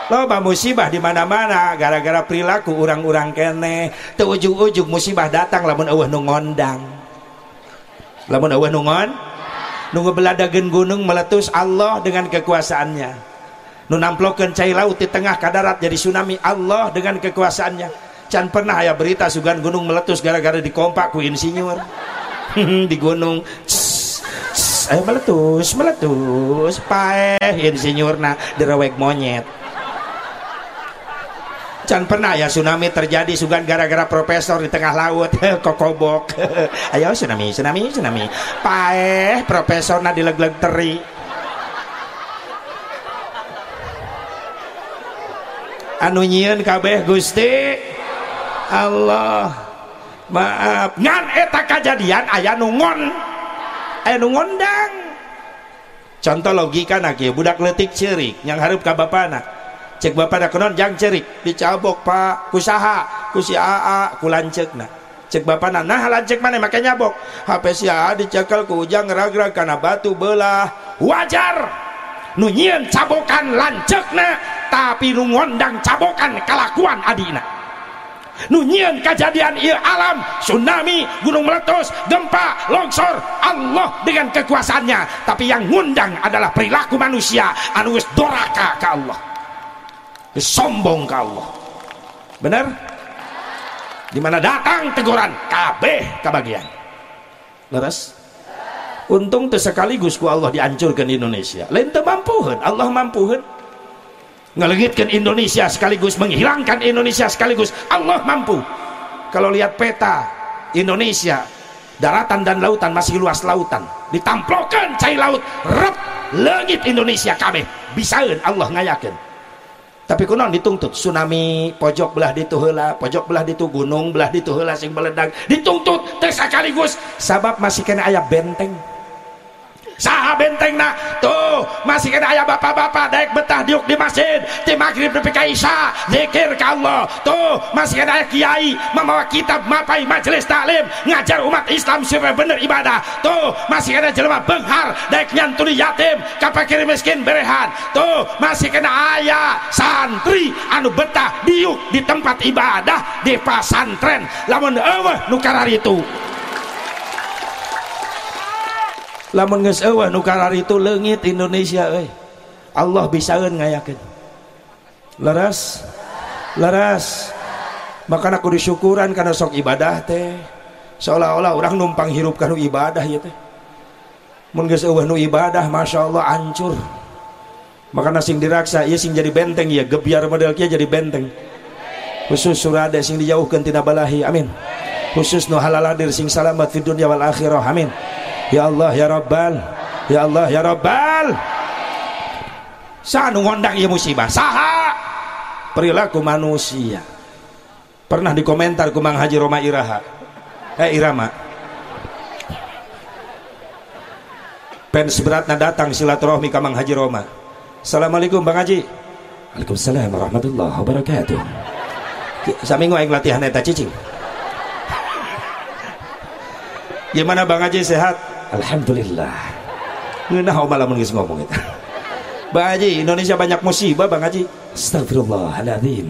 Loba musibah di mana-mana gara-gara perilaku orang-orang kene. Teu ujug-ujug musibah datang lamun eueuh nu ngondang. Lamun eueuh nu ngebeladageun gunung meletus Allah dengan kekuasaannya. Nu namplokeun cai laut di tengah kadarat jadi tsunami Allah dengan kekuasaannya. Can pernah aya berita sugan gunung meletus gara-gara dikompak ku insinyur. [LAUGHS] Di gunung ayo meletus meletus. Paeh insinyurna direwek monyet. Can pernah ya tsunami terjadi sugan gara-gara profesor di tengah laut. [LAUGHS] Kokobok. [LAUGHS] Ayo tsunami tsunami tsunami. Paeh profesor na dileg-leg teri. Anu nyieun kabeh Gusti. Allah. Maaf. Ngan eta kejadian aya nungon aya nu ngondang. Contoh logika nak budak letik cerik yang harap ka bapana cek bapak nak kenon jang cerik dicabok pak. Kusaha kusi aa kulancek nah cek bapak nah lancek mana makanya nyabok. HP si aa dicekal ku ujang ragrag karena batu belah. Wajar! Nunyian cabokan lancek nah tapi nu ngondang cabokan kelakuan adina nunyian kejadian ia alam tsunami gunung meletus gempa longsor. Allah dengan kekuasaannya. Tapi yang ngundang adalah perilaku manusia. Anu doraka ke Allah. Sombong ke Allah. Benar? Di mana datang teguran? Kabeh kebagian leres untung tuh sekaligus ku Allah dihancurkan di Indonesia. Lain mampuhan Allah mampuhan ngelegitkan Indonesia sekaligus menghilangkan Indonesia sekaligus. Allah mampu. Kalau lihat peta Indonesia daratan dan lautan masih luas lautan. Ditamplokan cai laut rep langit Indonesia kabeh. Bisaeun Allah ngayakeun tapi kunon dituntut tsunami pojok belah ditu heula pojok belah ditu gunung belah ditu heula sing meledak dituntut teh sekaligus. Sabab masih kena ayat benteng saha benteng nak? Tuh masih kena ayah bapak-bapak daik betah diuk di masjid. Di maghrib di isya zikir ke Allah. Tuh masih kena ayah kiai membawa kitab mapai majelis taklim ngajar umat Islam supaya bener ibadah. Tuh masih kena jelema benghar daik nyantuni yatim kapakir miskin berehan. Tuh masih kena ayah santri anu betah diuk di tempat ibadah di pasantren lamun eueuh nu itu lamun geus eueuh nu itu leungit Indonesia euy. Allah bisaeun ngayakeun. Leres leres. Maka aku disyukuran karena sok ibadah teh. Seolah-olah orang numpang hirup kanu ibadah ya teh. Mun geus eueuh nu ibadah Masya Allah hancur maka sing diraksa ieu sing jadi benteng ya gebiar model kia jadi benteng. Khusus surade sing dijauhkeun tina balahi amin. Khusus nu halaladir sing salamat fid dunya wal akhirah amin Ya Allah ya Rabbal. Ya Allah ya Rabbal. Sanu ngondang ya musibah. Saha? Perilaku manusia. Pernah dikomentar kumang Haji Roma Iraha. Eh Irama. Pen seberatnya datang silaturahmi kamang Haji Roma. Assalamualaikum Bang Haji. Waalaikumsalam warahmatullahi wabarakatuh. Saminggu aing latihan eta cicing. Gimana Bang Haji? Sehat? Alhamdulillah. Ngeunah malah geus ngomong itu Bang Haji Indonesia banyak musibah Bang Haji. Astagfirullahaladzim.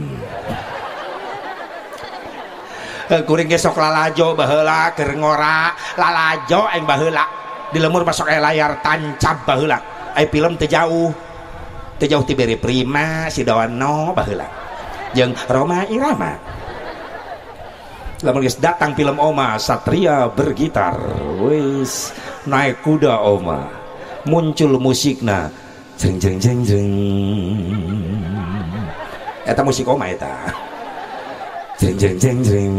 Eh, kuring gesok lalajo baheula keur ngora lalajo aing baheula. Di lemur masuk aya layar tancap baheula. Ai film teu jauh. Teu jauh ti beri prima si dawano baheula. Jeung Roma Irama lamun geus datang film Oma Satria bergitar. Wis naik kuda oma. Muncul musikna jeng jeng jeng jeng eta musik oma eta. Jeng jeng jeng jeng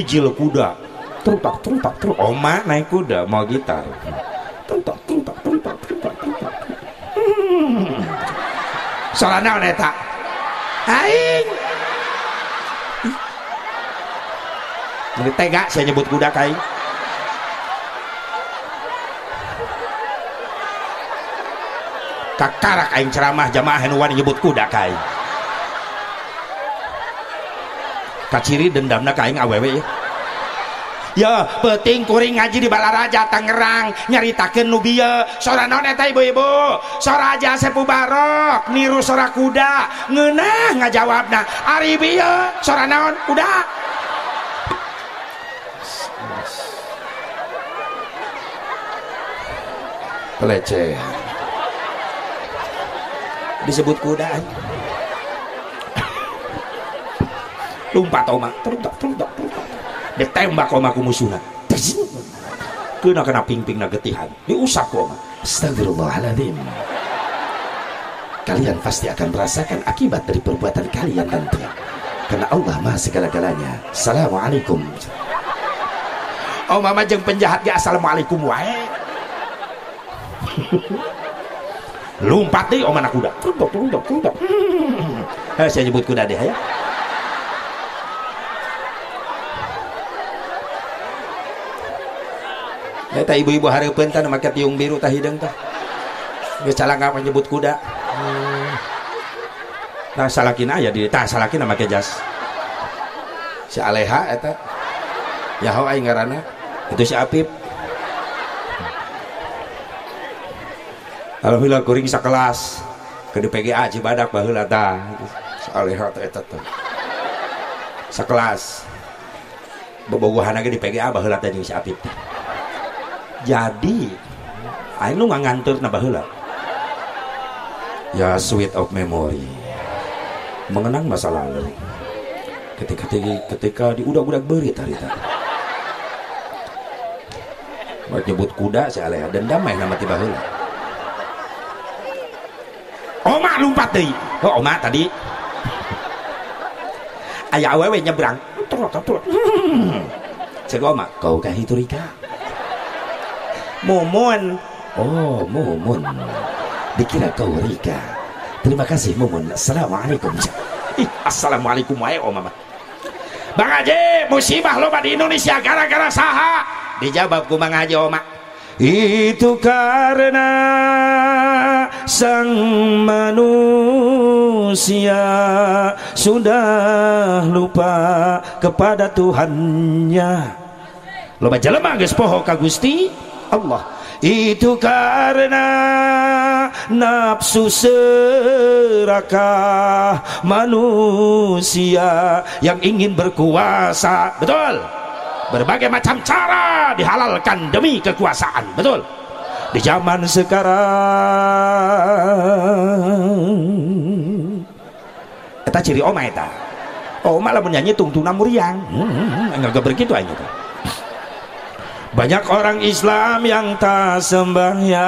bijil kuda. Terutak terutak terus oma naik kuda mau gitar. Terutak terutak terutak terutak terutak hmm. soalnya neta aing. Ini tega saya nyebut kuda kai kakarak aing ceramah jamaah henuan nyebut kuda kai kaciri dendamna kaing awewe. Ya ya penting kuring ngaji di Balaraja Tangerang. Nyaritakan nubia sora non eta ibu-ibu? Sora aja sepu barok. Niru sora kuda. Ngenah ngajawabna. Ari bieu. Sora naon? Kuda. Pelecehan. Disebut kuda lumpat oma. Teruntak teruntak teruntak ditembak koma ku musuhna kena kena ping-ping na getihan diusap koma astagfirullahaladzim kalian pasti akan merasakan akibat dari perbuatan kalian nanti karena Allah maha segala-galanya. Assalamualaikum. Oh mama jeng penjahat ya assalamualaikum wae. Lompat deh mana kuda. Tunduk tunduk tunduk saya nyebut kuda deh ya Eta ibu-ibu hari tah make tiung biru tah hideung tah. Geus calangka menyebut kuda. Hmm. Nah salakina aya di tah salakina make jas. Si Aleha eta. Ya hau aing ngaranna. Itu si Apip. Alhamdulillah kuring sakelas ke di PGA Cibadak baheula tah. Si Aleha teh eta teh. Sakelas. Bobogohan lagi di PGA baheula teh si Apip teh jadi aing nu ngantur baheula ya sweet of memory mengenang masa lalu ketika ketika, ketika di udah berit tadi Mau nyebut kuda saya aleh dan damai nama tiba heula. Oma lompat deui. Oh, Oma tadi. Aya awewe nyebrang. Turut, turut. Cek Oma, kau kah itu Rika? Mumun. Oh, Mumun. Dikira kau Rika. Terima kasih Mumun. Assalamualaikum. Assalamualaikum wae Oma. Bang Haji, musibah loba di Indonesia gara-gara saha? Dijawab ku Bang Haji Oma. Itu karena sang manusia sudah lupa kepada Tuhannya. Loba jelema geus poho ka Gusti Allah. Itu karena nafsu serakah manusia yang ingin berkuasa. Betul? Berbagai macam cara dihalalkan demi kekuasaan. Betul? Di zaman sekarang Eta ciri oma eta. Oma lah menyanyi tungtuna muriang. Hmm, enggak begitu aja. Banyak orang Islam yang tak sembahyang.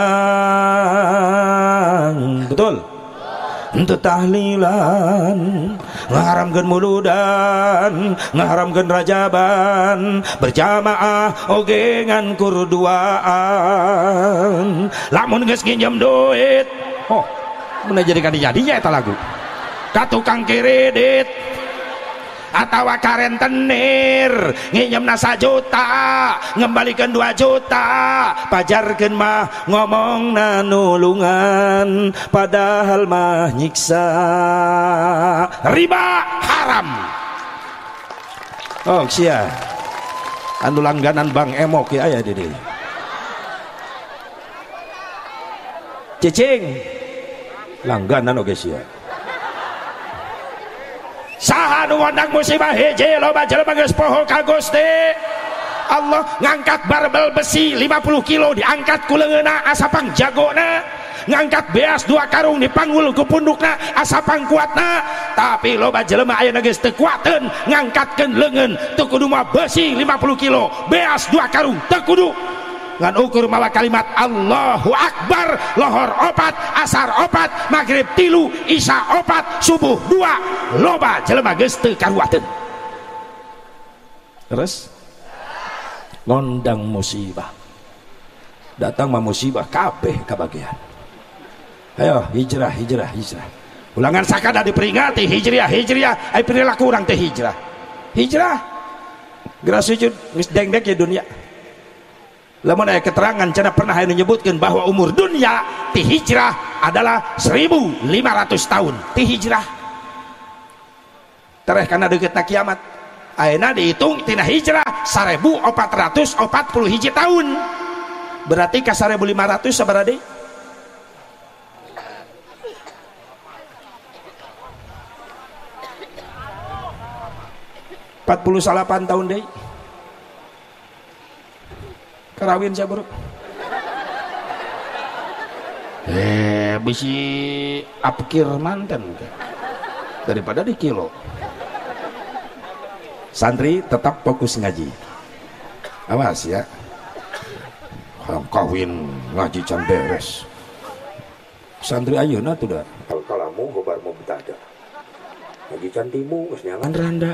Betul? Untuk tahlilan Ngaharamkan muludan Ngaharamkan rajaban Berjamaah ogengan kurduaan. Lamun geus nginjem duit Oh, mana jadi jadi-jadinya eta lagu. Katukang kredit tenir. Nginjem nasa juta ngembalikan dua juta. Pajarkan mah ngomong nanulungan padahal mah nyiksa. Riba haram. Oh sia. Anu langganan bang emok ya ayah dede cicing. Langganan oke sia saha nuwandang musibah hiji loba jelema geus poho ka Gusti. Allah ngangkat barbel besi 50 kilo diangkat ku leungeuna asapang jagona ngangkat beas dua karung dipanggul ku pundukna asapang kuatna. Tapi loba jelema ayeuna geus teu kuateun ngangkatkeun leungeun teu kudu mah besi 50 kilo. Beas dua karung teu kudu. Ngan ukur mawa kalimat Allahu Akbar lohor opat asar opat maghrib tilu isya opat subuh dua loba jelema geus teu terus? Ngondang musibah. Datang mah musibah kabeh kabagian. Ayo hijrah hijrah hijrah. Ulangan sakada diperingati hijriah hijriah. Ai perilaku urang teh hijrah. Hijrah. Gerak sujud geus dengdek ya dunia lamun ada keterangan cina pernah yang menyebutkan bahwa umur dunia ti hijrah adalah 1500 tahun. Ti hijrah. Tereh karena deket kiamat ayeuna dihitung tina hijrah 1440 hiji tahun. Berarti ke 1500 sabarade empat puluh salapan tahun deh kerawin saya bro. Eh bisi apkir manten daripada di kilo. Santri tetap fokus ngaji. Awas ya. Orang kawin ngaji can beres. Santri ayeuna tuh dah. Kalau kalamu gobar mau betada ngaji can timu geus nyalan randa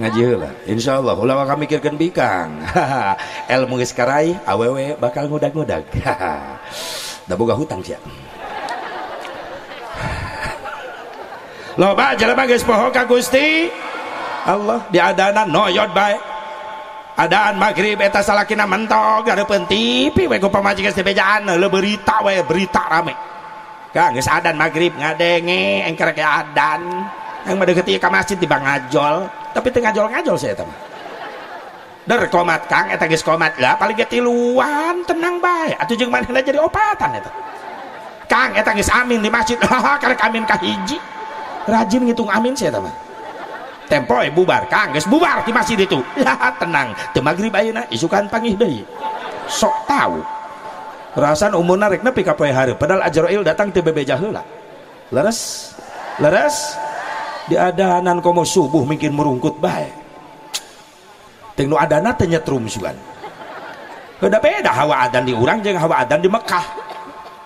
ngaji lah insya Allah ulah kami mikirkan bikang. [LAUGHS] Ilmu geus karai awewe bakal ngudag-ngudag. [LAUGHS] Da boga hutang sia [SIGHS] loba jelema geus poho ka Gusti Allah. Diadanan noyot bae. Adaan maghrib eta salakina mentok gareupeun TV we ku pamajikan sebejaan le berita we berita rame. Kang geus adan maghrib ngadenge engker ke adan. Yang mendekati ke masjid di bang ngajol tapi tengah ngajol ngajol saya teman der komat kang eta geus komat lah paling tiluan tenang bae. Atuh jeung manehna jadi opatan eta. Kang eta geus amin di masjid. [LAUGHS] Karek amin ka hiji. Rajin ngitung amin saya teman tempoe bubar. Kang geus bubar di masjid itu. [LAUGHS] Ya tenang. Teu magrib ayeuna isukan pangih deui. Sok tahu rasan umurna rek nepi ka hareup. Padahal Ajrail datang teu bebeja heula. Leres. Leres di adanan komo subuh mungkin merungkut baik. Ting nu adana teh nyetrum udah beda hawa adan di urang jeung hawa adan di Mekah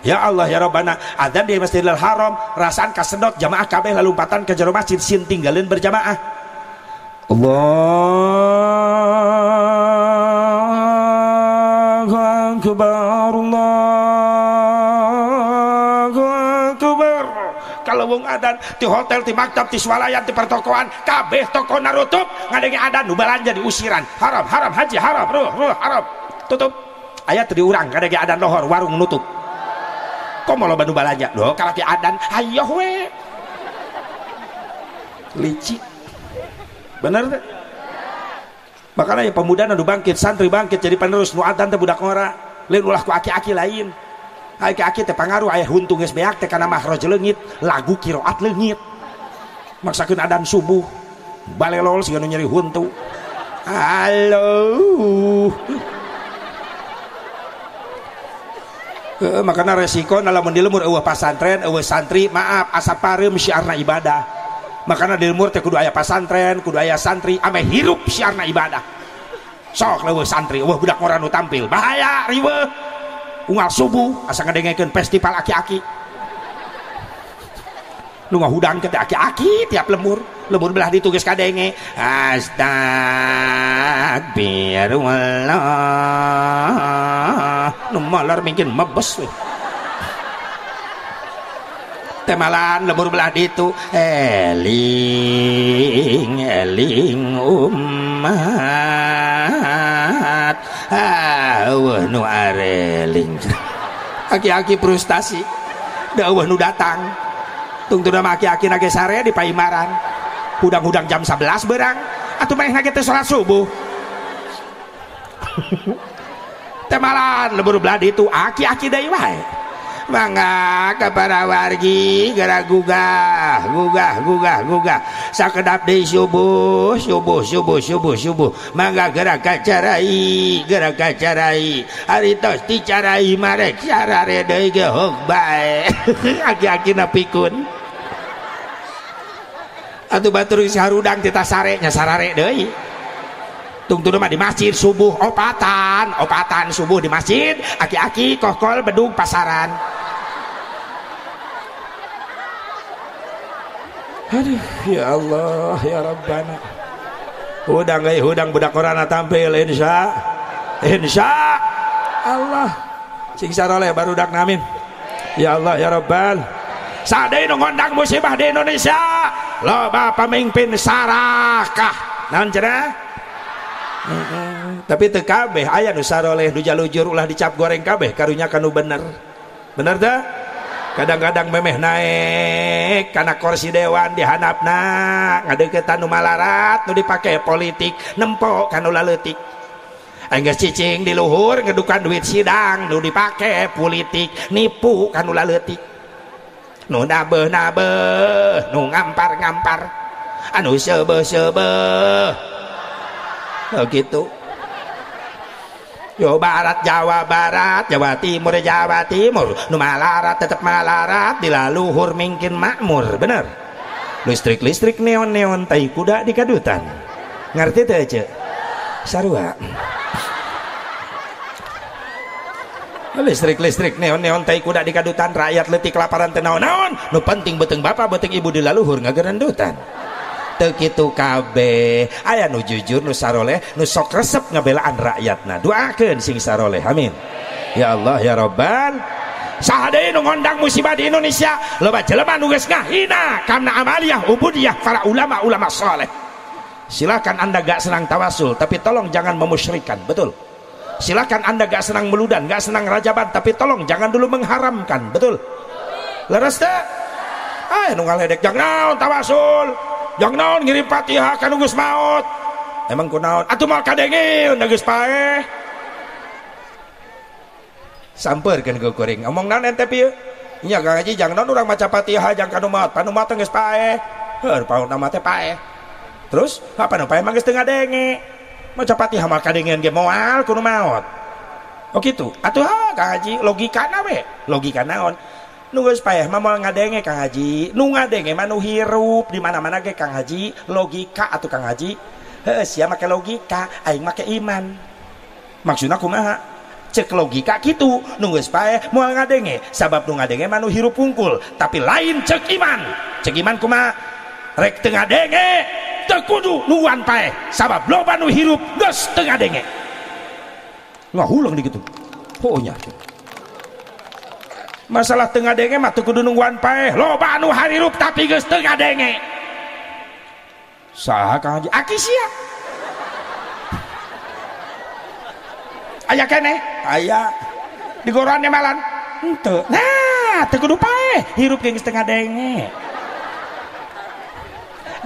Ya Allah ya Rabbana adan di Masjidil Haram rasaan kasedot jamaah kabeh lalu lompatan ke jero masjid sin tinggalin berjamaah. Allahu Akbar Allahu kalau wong adan di hotel di maktab di swalayan di pertokoan kabeh toko narutup ngadenge adan nu belanja di usiran. Haram haram haji haram ruh ruh haram. Tutup. Ayat diurang ngadenge adan lohor warung nutup. Kok mau lo bantu balanja loh kalau adan ayo we. Licik. Bener deh makanya ya pemuda nandu bangkit santri bangkit jadi penerus nu adan budak ngora lain ulah ku aki-aki lain pangaruh ayah huntung beak teh kana mahraj leungit lagu kiroat leungit. Maksakeun adan subuh. Balelol siga nu nyeri huntu. Halo. Uh, makanya resiko dalam mendilemur eueuh pasantren eueuh santri maaf asa pareum syiarna ibadah. Makanya dilmur teh kudu aya pasantren kudu aya santri ame hirup syiarna ibadah. Sok leueuh santri eueuh budak orang tampil. Bahaya riweuh unggal subuh asa ngadengekeun festival aki-aki. Nu ngahudang ke aki-aki tiap lemur. Lemur belah ditugas kadenge. Astagfirullah nu malar mungkin mebes we temalan lemur belah ditu. Eling eling umat awah nu areling aki-aki frustasi. Dawah nu datang. Tungtu nama aki-aki nage sare di Paimaran. Hudang-hudang jam 11 berang. Atau main nage sholat subuh. [LAUGHS] Temalan lebur beladi itu aki-aki dari wae mangga ke para wargi gara gugah gugah gugah gugah. Sakedap di subuh subuh subuh subuh subuh. Mangga gerak kacarai gerak kacarai. Aritos dicarai marek sarare deui ge hok bae [LAUGHS] aki-akina pikun. Atuh batur sarudang tita sare nya sarare deui tungtu mah di masjid subuh opatan opatan subuh di masjid aki-aki kokol bedung pasaran. Aduh ya Allah ya Rabbana. Hudang gay hudang budak korana tampil insya. Insya. Allah. Sing saroleh baru dak namin. Ya Allah ya Rabbal. Sadai ngondang musibah di Indonesia. Loba pemimpin sarakah. Naon cenah tapi TKB aya nusaroleh dujalujur ulah dicap goreng kabeh karunya kanu bener. Bener dah? Kadang-kadang memeh naik karena kursi dewan dihanap na ngadeketan nu malarat nu dipake politik nempok kanu laletik. Angges cicing di luhur ngedukan duit sidang nu dipake politik nipu kanu laletik. Nu nabe nabe nu ngampar ngampar anu sebe sebe oh, gitu. Yo barat Jawa Barat Jawa Timur Jawa Timur. Nu malarat tetap malarat dilaluhur mungkin makmur bener. Listrik listrik neon neon tai kuda di kadutan. Ngerti tuh aja sarua. Listrik listrik neon neon tai kuda di kadutan. Rakyat letik kelaparan tenaon naon nu penting beteng bapak beteng ibu dilaluhur ngagerendutan kitu kabeh. Aya nu jujur nu saroleh nu sok resep ngabelaan rakyatna. Doakeun sing saroleh. Amin. Ya Allah ya Rabbal sahade nu ngondang musibah di Indonesia. Loba jelema nu geus ngahina karena amaliyah ubudiyah para ulama-ulama soleh silakan anda gak senang tawasul tapi tolong jangan memusyrikan betul? Silakan anda gak senang meludan gak senang rajaban tapi tolong jangan dulu mengharamkan betul? Leres teh ah nu ngaledek jangan tawasul jangan naon ngirim fatihah kan geus maut. Emang kunaon atuh mal kadenge geus paeh sampeurkeun ke kuring. Ngomong naon ente pieu? Nya Kang Haji jangan naon urang maca fatihah jangan kanu maut? Panu maut geus paeh heuh paut nama teh paeh terus apa nu paeh mah geus teu maca fatihah mal kadengeun ge moal kudu maut. Oh gitu. Atuh ah Kang Haji logika we? Logika naon nu geus paeh mah moal ngadenge Kang Haji. Nu ngadenge mah nu hirup. Di mana-mana ge Kang Haji logika atuh Kang Haji. Heuh sia make logika aing make iman. Maksudna kumaha? Cek logika gitu nunggu pae moal ngadenge. Sabab nu ngadenge manu hirup pungkul tapi lain cek iman. Cek iman kumaha? Rek tengah denge tekudu nuan pae sabab loba nu hirup geus tengah denge ngahulang di gitu oh masalah tengah denge mah kudu nungguan pae loba nu harirup tapi geus tengah denge. Saha kang haji? Aki sia. Aya kene? Aya. Di goran malan? Henteu nah teu kudu pae. Hirup geus tengah denge.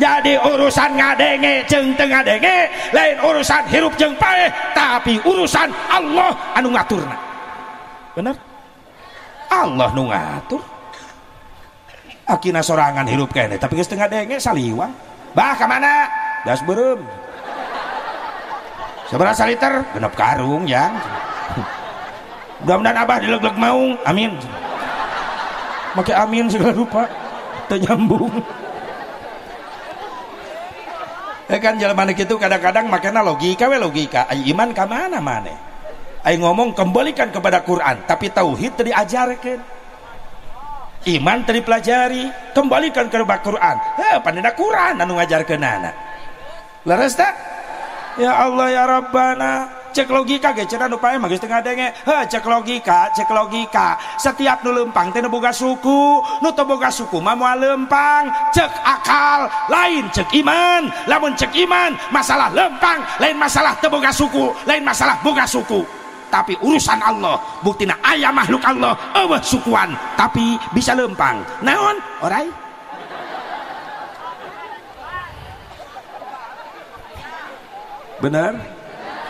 Jadi urusan ngadenge jeng tengah denge. Lain urusan hirup jeng pae tapi urusan Allah anu ngaturna. Bener Allah nu ngatur. Akina sorangan hirup kene tapi geus tengah denge saliwang. Bah ke mana? Gas berem. Seberapa liter genep karung ya. Mudah-mudahan abah dileg-leg maung amin. Pakai amin segala lupa ternyambung. Eh kan jalan itu kadang-kadang makanya logika we logika. Iman ke mana mana ay ngomong kembalikan kepada Quran. Tapi tauhid tadi ajarkan. Iman tadi pelajari. Kembalikan kepada Quran. Eh pandana Quran anu ngajarkeun anak leres tak? Ya Allah ya Rabbana. Cek logika ge cenah nu pae mah geus tengah denge. Heuh cek logika cek logika. Setiap nu lempang teh boga suku nu teu boga suku mah moal lempang. Cek akal lain cek iman. Lamun cek iman masalah lempang lain masalah teu boga suku lain masalah boga suku tapi urusan Allah. Buktina ayah makhluk Allah. Eueuh sukuan. Tapi bisa lempang. Naon? Orai? Benar?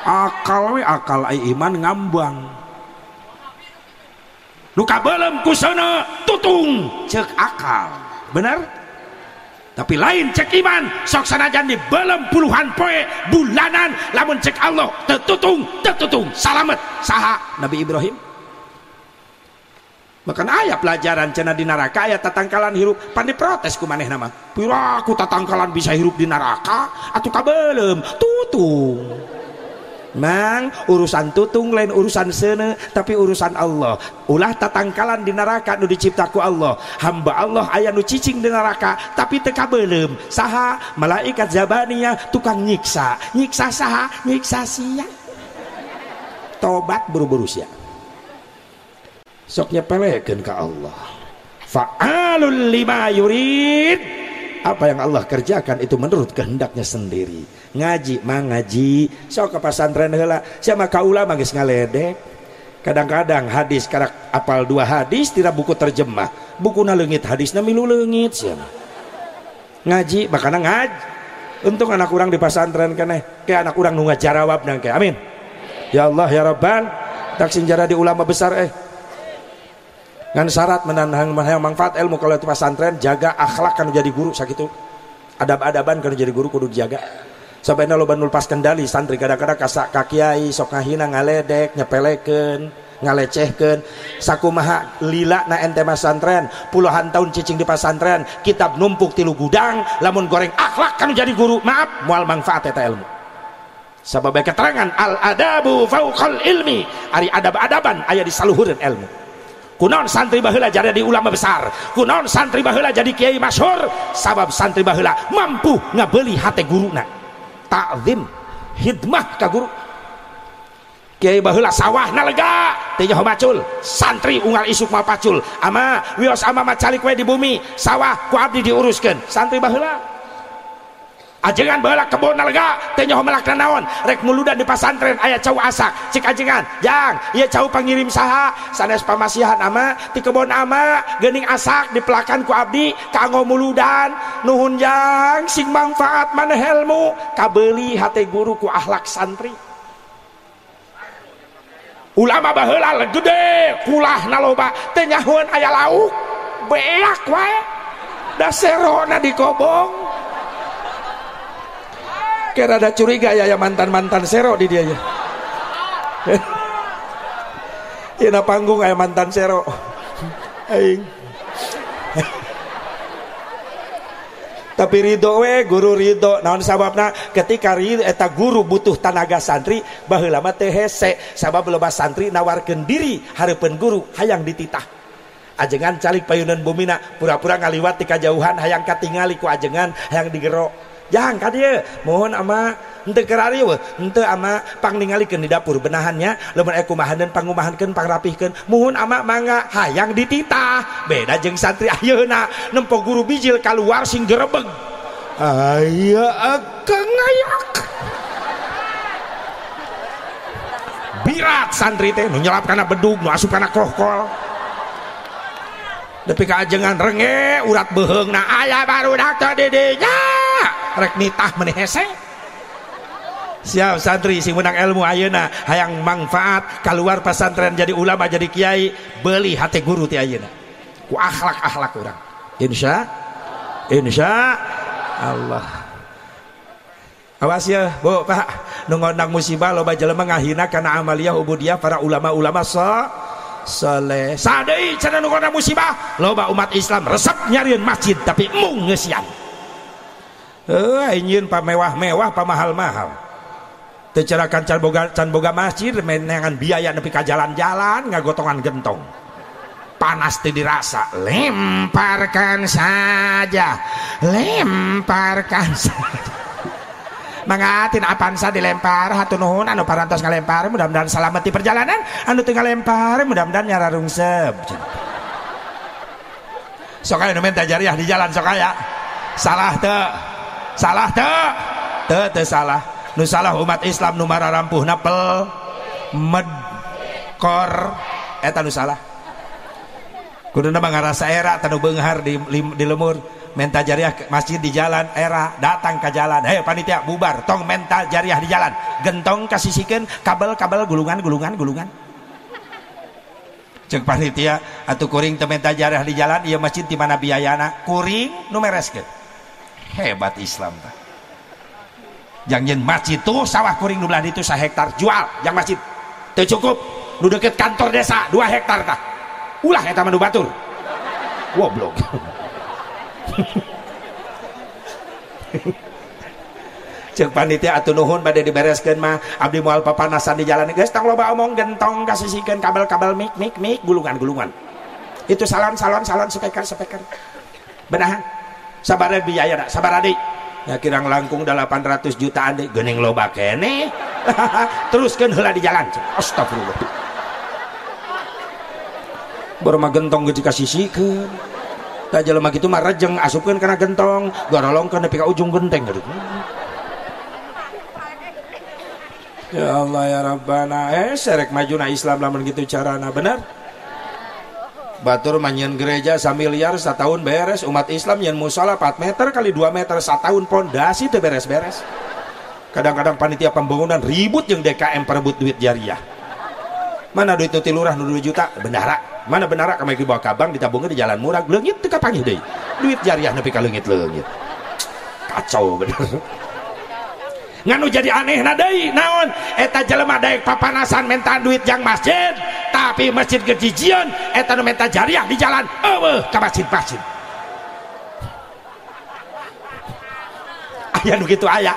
Akal we akal ai iman ngambang. Luka belum kusana tutung. Cek akal. Benar tapi lain cek iman. Sok sanajan di belum puluhan poe bulanan. Lamun cek Allah tetutung tetutung. Salamet. Saha Nabi Ibrahim? Bahkan ayah pelajaran cina di neraka ayah tatangkalan hirup. Pandi protes ku maneh nama. Piraku tatangkalan bisa hirup di neraka? Atau kabelem tutung Mang urusan tutung lain urusan sene tapi urusan Allah. Ulah tatangkalan di neraka nu diciptaku Allah. Hamba Allah ayah nu cicing di neraka tapi teka belum saha malaikat zabaniyah tukang nyiksa. Nyiksa saha nyiksa sia. Tobat buru-buru sia. Soknya pelekeun ka Allah. Fa'alul lima yurid apa yang Allah kerjakan itu menurut kehendaknya sendiri. Ngaji mang ngaji. Sok ke pesantren heula siapa kaula manggis ngaledek. Kadang-kadang hadis karak apal dua hadis tidak buku terjemah. Buku na lengit hadisnya milu lengit siapa ngaji makanya ngaji untung anak orang di pesantren kene kayak anak orang nunggu jawab nangke amin. Ya Allah ya Rabban. Tak sinjara di ulama besar eh ngan syarat menanang yang manfaat ilmu. Kalau itu pesantren jaga akhlak kan jadi guru sakitu adab-adaban kan jadi guru kudu dijaga. Sampai lo banul pas kendali santri kadang-kadang kasak kakiai sok ngahina ngaledek nyepeleken ngalecehkan sakumaha lila na ente pesantren puluhan tahun cicing di pesantren kitab numpuk tilu gudang lamun goreng akhlak kan jadi guru. Maaf mual manfaat eta ilmu. Sabab keterangan al adabu fauqal ilmi. Ari adab-adaban ayah di saluhureun ilmu kunaon santri baheula jadi di ulama besar. Kunaon santri baheula jadi kiai masyhur. Sabab santri baheula mampu ngabeli hati guruna. Takzim hidmah ka guru. Kiai baheula sawah nalega teh nyaho macul santri unggal isuk mah pacul. Ama wios ama macalik we di bumi sawah ku abdi diuruskeun santri baheula ajengan bala kebon nalega teh nyaho melakna naon rek muludan di pasantren aya cau asak cik ajengan jang ieu cau pangirim saha. Sanes pamasihan ama ti kebon ama geuning asak dipelakan ku abdi kanggo muludan. Nuhun jang sing manfaat maneh ilmu kabeuli hate guru ku akhlak santri. Ulama baheula gede kulah naloba. Teh nyahoan aya lauk beak wae. Da serona dikobong kira ada curiga ya ya mantan-mantan sero di dia ya. [LAUGHS] Ina panggung ayah mantan sero. [LAUGHS] Aing. [LAUGHS] Tapi ridho we guru ridho naon sababna? Ketika ridho eta guru butuh tenaga santri baheula mah teu hese. Sabab loba santri nawarkeun diri hareupeun guru hayang dititah. Ajengan calik payunan bumina pura-pura ngaliwat di kajauhan hayang katingali ku ajengan hayang digero jangan dieu. mohon ama ente kerari we ente ama pang ningalikeun di dapur. Benahannya lamun aya kumaha deun pangumahankeun pangrapihkeun muhun ama mangga hayang dititah beda jeung santri ayeuna nempo guru bijil kaluar sing gerebeg. Aya akang ngayak. Birat santri teh nu nyelap kana bedug nu asup kana krokol tapi keajengan renge urat beuheungna na ayah baru dakta didinya. Rek nitah meneh hese siap santri sing menang ilmu ayeuna. Hayang manfaat keluar pesantren jadi ulama jadi kiai beli hati guru ti ayeuna. Ku akhlak akhlak orang insya insya Allah. Awas ya bu pak. Nungondang musibah loba jelema ngahina karena amaliyah ubudiyah para ulama-ulama so soleh. Sadai cina nungondang musibah loba umat Islam resep nyariin masjid tapi mung ngesian eh pamewah-mewah pamahal-mahal Tecerakan can boga, can boga masjid menengan biaya nepi ka jalan-jalan ngagotongan gentong. Panas teh dirasa lemparkan saja lemparkan saja. [LAUGHS] Mangatin apansa dilempar? Hatu nuhun anu parantos ngalempar mudah-mudahan selamat di perjalanan. Anu tinggal lempar mudah-mudahan nyara rungsep sok aya nu jariah di jalan sok aya. Salah teu salah teu teu teu salah. Nu salah umat Islam nu rampuh napel med kor eta nu salah. Kuduna ngarasa era tanu beunghar di, di lemur. Mental jariah masjid di jalan era datang ke jalan. Hei panitia bubar. Tong mental jariah di jalan. Gentong kasisikan kabel-kabel gulungan gulungan cek panitia atau kuring mental jariah di jalan iya masjid di mana biayana? Kuring numeres hebat Islam tak yang yen masjid tuh sawah kuring nubelah itu sa hektar. Jual yang masjid. Itu cukup. Nu deket kantor desa dua hektar kah ulah ya taman batur. Goblok. [LAUGHS] Cek panitia atuh nuhun pada dibereskan mah. Abdi mual papanasan di jalan. Guys tang loba omong gentong kasihkan kabel-kabel mik mik mik gulungan-gulungan. Itu salon salon salon speaker speaker benahan sabar biaya nak sabar adik ya kirang langkung 800 jutaan deh gening loba kene. [LAUGHS] Teruskan hela di jalan. Astagfirullah. Baru mah gentong gitu kasih ke tak jelema gitu mah rejeng asupkan kena gentong. Garolongkan nepi ka ujung genteng Ya Allah ya Rabbana. Eh serek maju na Islam lamun gitu carana benar Batur manyan gereja samiliar setahun beres umat Islam yang musola 4 meter kali 2 meter setahun pondasi itu beres-beres. Kadang-kadang panitia pembangunan ribut yang DKM perebut duit jariah. Mana duit itu lurah 2 juta? Bendara mana bendara kami dibawa kabang ditabungnya di jalan murah. Lengit teka panggil deh duit jariah tapi kalau lengit lengit kacau bener. Nganu jadi aneh nadai naon? Eta jelema daek papanasan minta duit yang masjid tapi masjid kejijian eta nu minta jariah di jalan. Eueuh ka masjid-masjid. Aya nu kitu aya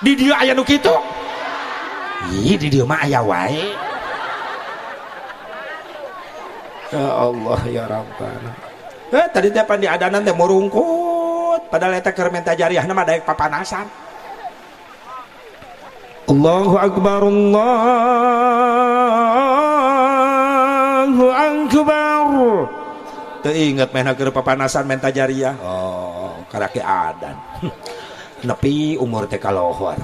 di dieu aya nu kitu ih di dieu mah aya wae. Ya Allah ya Rabbana. Eh tadi teh pan di adanan teh murungkut padahal eta keur minta jariah nama daek papanasan. Allahu Akbar Allahu Akbar. Teingat main ke papanasan menta jariah oh karake adan. Nepi umur teh kalohor.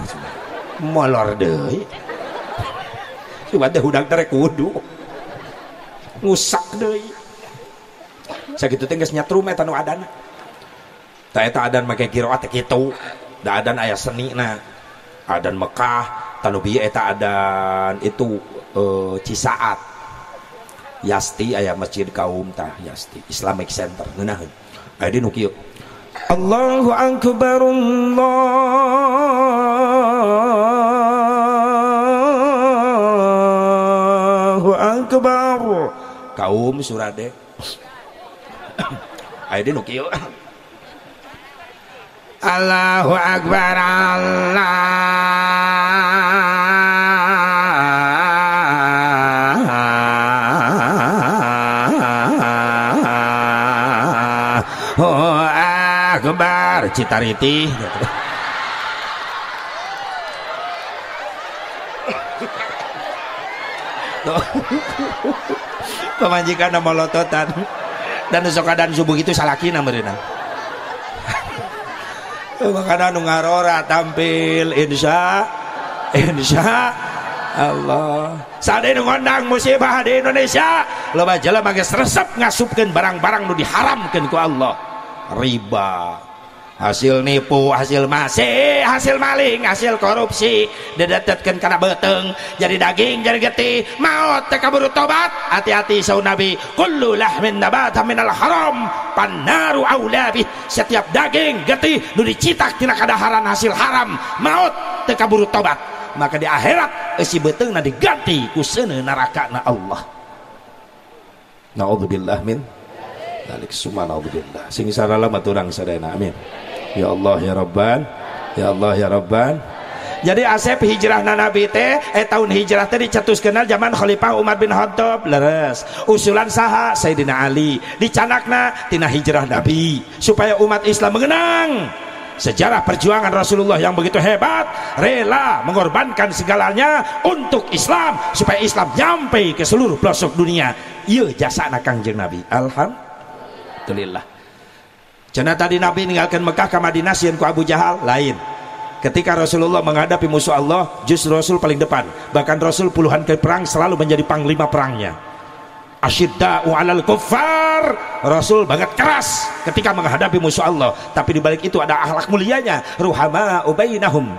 Molor deui. Cuma teh hudang teh kudu. Ngusak deui. Sakitu teh geus nyatrum eta nu adan. Ta eta adan make kiroat teh kitu. Da adan aya seni na. Adan Mekah tanubi eta adan itu uh, Cisaat Yasti ayah masjid kaum tah Yasti. Islamic Center ngeunaheun aya di nu kieu Allahu akbar Allahu akbar. Kaum surade aya di nu kieu Allahu Akbar Allah Citariti [LAUGHS] pemajikan nama lototan. Dan sokadan subuh itu salakina merenang [LAUGHS] makanya nu ngarora tampil insya insya Allah. Saat ini ngondang musibah di Indonesia. Lo baca lah geus resep ngasupkan barang-barang nu diharamkan ku Allah. Riba hasil nipu hasil masih hasil maling hasil korupsi. Didetetkan karena beteng jadi daging jadi getih maut teka buru tobat. Hati-hati sau nabi. Kullu lahmin nabat minal haram. Panaru aulabi setiap daging getih nu dicitak tina kadaharan hasil haram. Maut tekabur tobat. Maka di akhirat isi beteng na diganti kusene neraka na Allah. Naudzubillah min dalik. Sumanaubillah sing sarala maturang sadayana. Amin. Ya Allah ya Rabban. Ya Allah ya Rabban. Jadi Asep hijrah na Nabi teh eh tahun hijrah teh dicetus kenal zaman Khalifah Umar bin Khattab. Leres. Usulan saha Sayyidina Ali. Dicanakna tina hijrah Nabi. Supaya umat Islam mengenang. Sejarah perjuangan Rasulullah yang begitu hebat. Rela mengorbankan segalanya untuk Islam. Supaya Islam nyampe ke seluruh pelosok dunia. Iya jasa kangjeng Nabi. Alhamdulillah Cina tadi Nabi meninggalkan Mekah ke Madinah sian ku Abu Jahal lain. Ketika Rasulullah menghadapi musuh Allah, justru Rasul paling depan. Bahkan Rasul puluhan kali perang selalu menjadi panglima perangnya. Asyidda'u alal kuffar. Rasul banget keras ketika menghadapi musuh Allah. Tapi dibalik itu ada akhlak mulianya. Ruhama ubainahum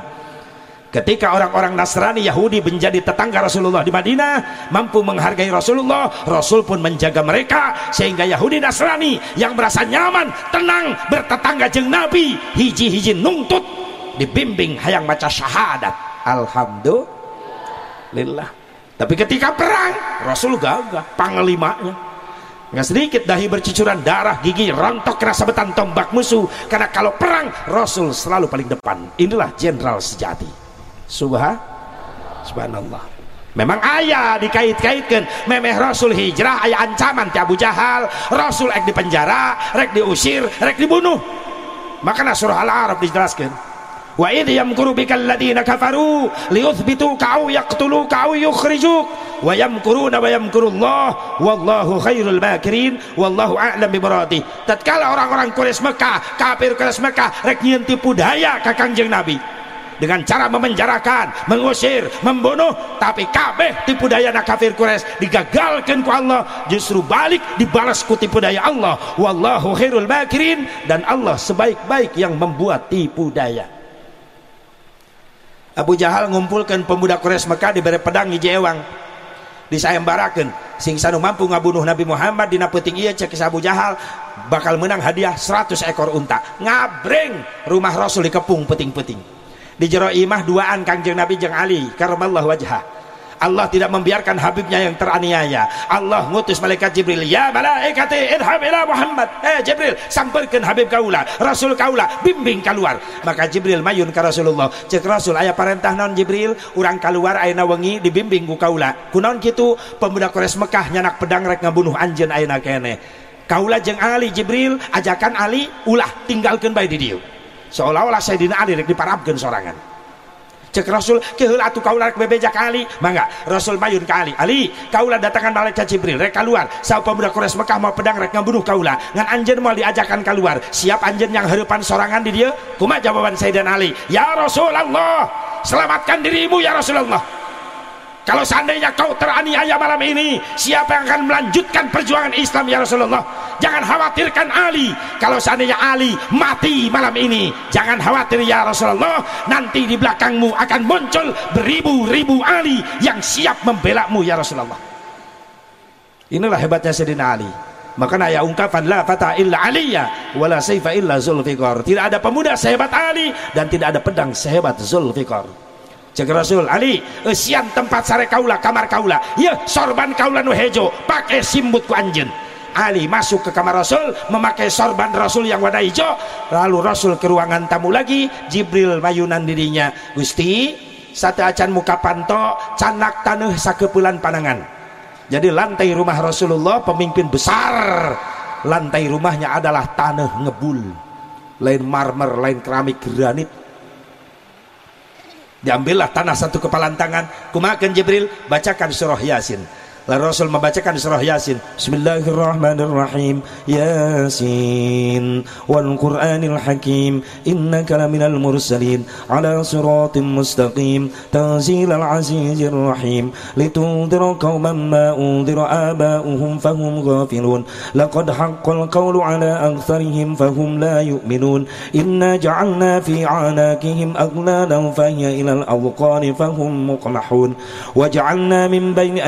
Ketika orang-orang Nasrani Yahudi menjadi tetangga Rasulullah di Madinah, mampu menghargai Rasulullah, Rasul pun menjaga mereka sehingga Yahudi Nasrani yang merasa nyaman, tenang bertetangga jeng Nabi, hiji-hiji nungtut dibimbing hayang maca syahadat. Alhamdulillah. Tapi ketika perang, Rasul gagah panglimanya. Nggak sedikit dahi bercucuran darah, gigi rontok rasa betan tombak musuh. Karena kalau perang, Rasul selalu paling depan. Inilah jenderal sejati subhan subhanallah. Memang ayah dikait-kaitkan memeh rasul hijrah ayah ancaman ti Abu Jahal. Rasul ek di penjara rek diusir rek dibunuh. Makanya surah al-arab dijelaskan wa idh yamkuru bikal ladina kafaru liyuthbituka aw yaqtuluka aw yukhrijuk. Wa yamkuruna wa yamkurullah wallahu khairul makirin wallahu a'lam bimuradih tatkala orang-orang Quraisy Mekah kafir Quraisy Mekah rek nyieun tipu daya ka Kangjeng Nabi dengan cara memenjarakan, mengusir, membunuh, tapi kabeh tipu daya kafir Quraisy digagalkan ku Allah, justru balik dibalas ku tipu daya Allah. Wallahu khairul makirin dan Allah sebaik-baik yang membuat tipu daya. Abu Jahal ngumpulkan pemuda Quraisy Mekah diberi pedang hiji ewang disayembarakeun sing sanu mampu ngabunuh Nabi Muhammad dina peuting ieu cek Abu Jahal bakal menang hadiah 100 ekor unta ngabreng rumah Rasul dikepung peting-peting di jero imah duaan kangjeng Nabi jeng Ali. Karamallahu wajah Allah tidak membiarkan Habibnya yang teraniaya. Allah ngutus malaikat Jibril ya malaikati idhab ila Muhammad. Eh Jibril samperkan Habib kaula Rasul kaula bimbing keluar. Maka Jibril mayun ke Rasulullah. Cek Rasul ayah perintah non Jibril? Orang keluar ayana wengi dibimbing ku kaula. Kunon gitu pemuda Quraisy Mekah nyanak pedang rek ngabunuh anjen ayana kene. Kaula jeng Ali Jibril ajakan Ali ulah tinggalkan bayi di dia seolah-olah Sayyidina Ali rek diparabkeun sorangan. Cek Rasul keheul atuh kaula rek bebeja kali mangga Rasul mayun ka Ali kaula datangan malaikat Jibril rek keluar saw pemuda Quraisy Mekah mau pedang rek ngabunuh kaula. Ngan anjeun mau diajakan keluar siap anjeun yang harapan sorangan di dia kumaha jawaban Sayyidina Ali ya Rasulullah selamatkan dirimu ya Rasulullah. Kalau seandainya kau teraniaya malam ini, siapa yang akan melanjutkan perjuangan Islam ya Rasulullah? Jangan khawatirkan Ali. Kalau seandainya Ali mati malam ini, jangan khawatir ya Rasulullah. Nanti di belakangmu akan muncul beribu-ribu Ali yang siap membela mu ya Rasulullah. Inilah hebatnya Sayyidina Ali. Maka ya ungkapan la fata illa aliyya wala sayfa illa zulfikar. Tidak ada pemuda sehebat Ali dan tidak ada pedang sehebat Zulfikar. Cek Rasul Ali esian tempat sare kaula kamar kaula ya sorban kaula nu hejo pakai simbut ku anjen Ali masuk ke kamar Rasul memakai sorban Rasul yang warna hijau. Lalu Rasul ke ruangan tamu lagi Jibril mayunan dirinya. Gusti satu acan muka panto canak tanah sakepulan panangan jadi lantai rumah Rasulullah pemimpin besar. Lantai rumahnya adalah tanah ngebul. Lain marmer lain keramik granit. Diambillah tanah satu kepalan tangan. Kumakan Jibril? Bacakan surah Yasin Rasul membacakan surah Yasin. Bismillahirrahmanirrahim. Yasin wal Qur'anil Hakim. Innaka laminal mursalin ala siratim mustaqim. Tanzilal azizir rahim. Litundira qauman ma undira aba'uhum fahum ghafilun. Laqad haqqal qawlu ala aktharihim fahum la yu'minun. Inna ja'alna fi 'anakihim aghlalan fahiya ila al-awqani fahum muqmahun. Waja'alna min bayni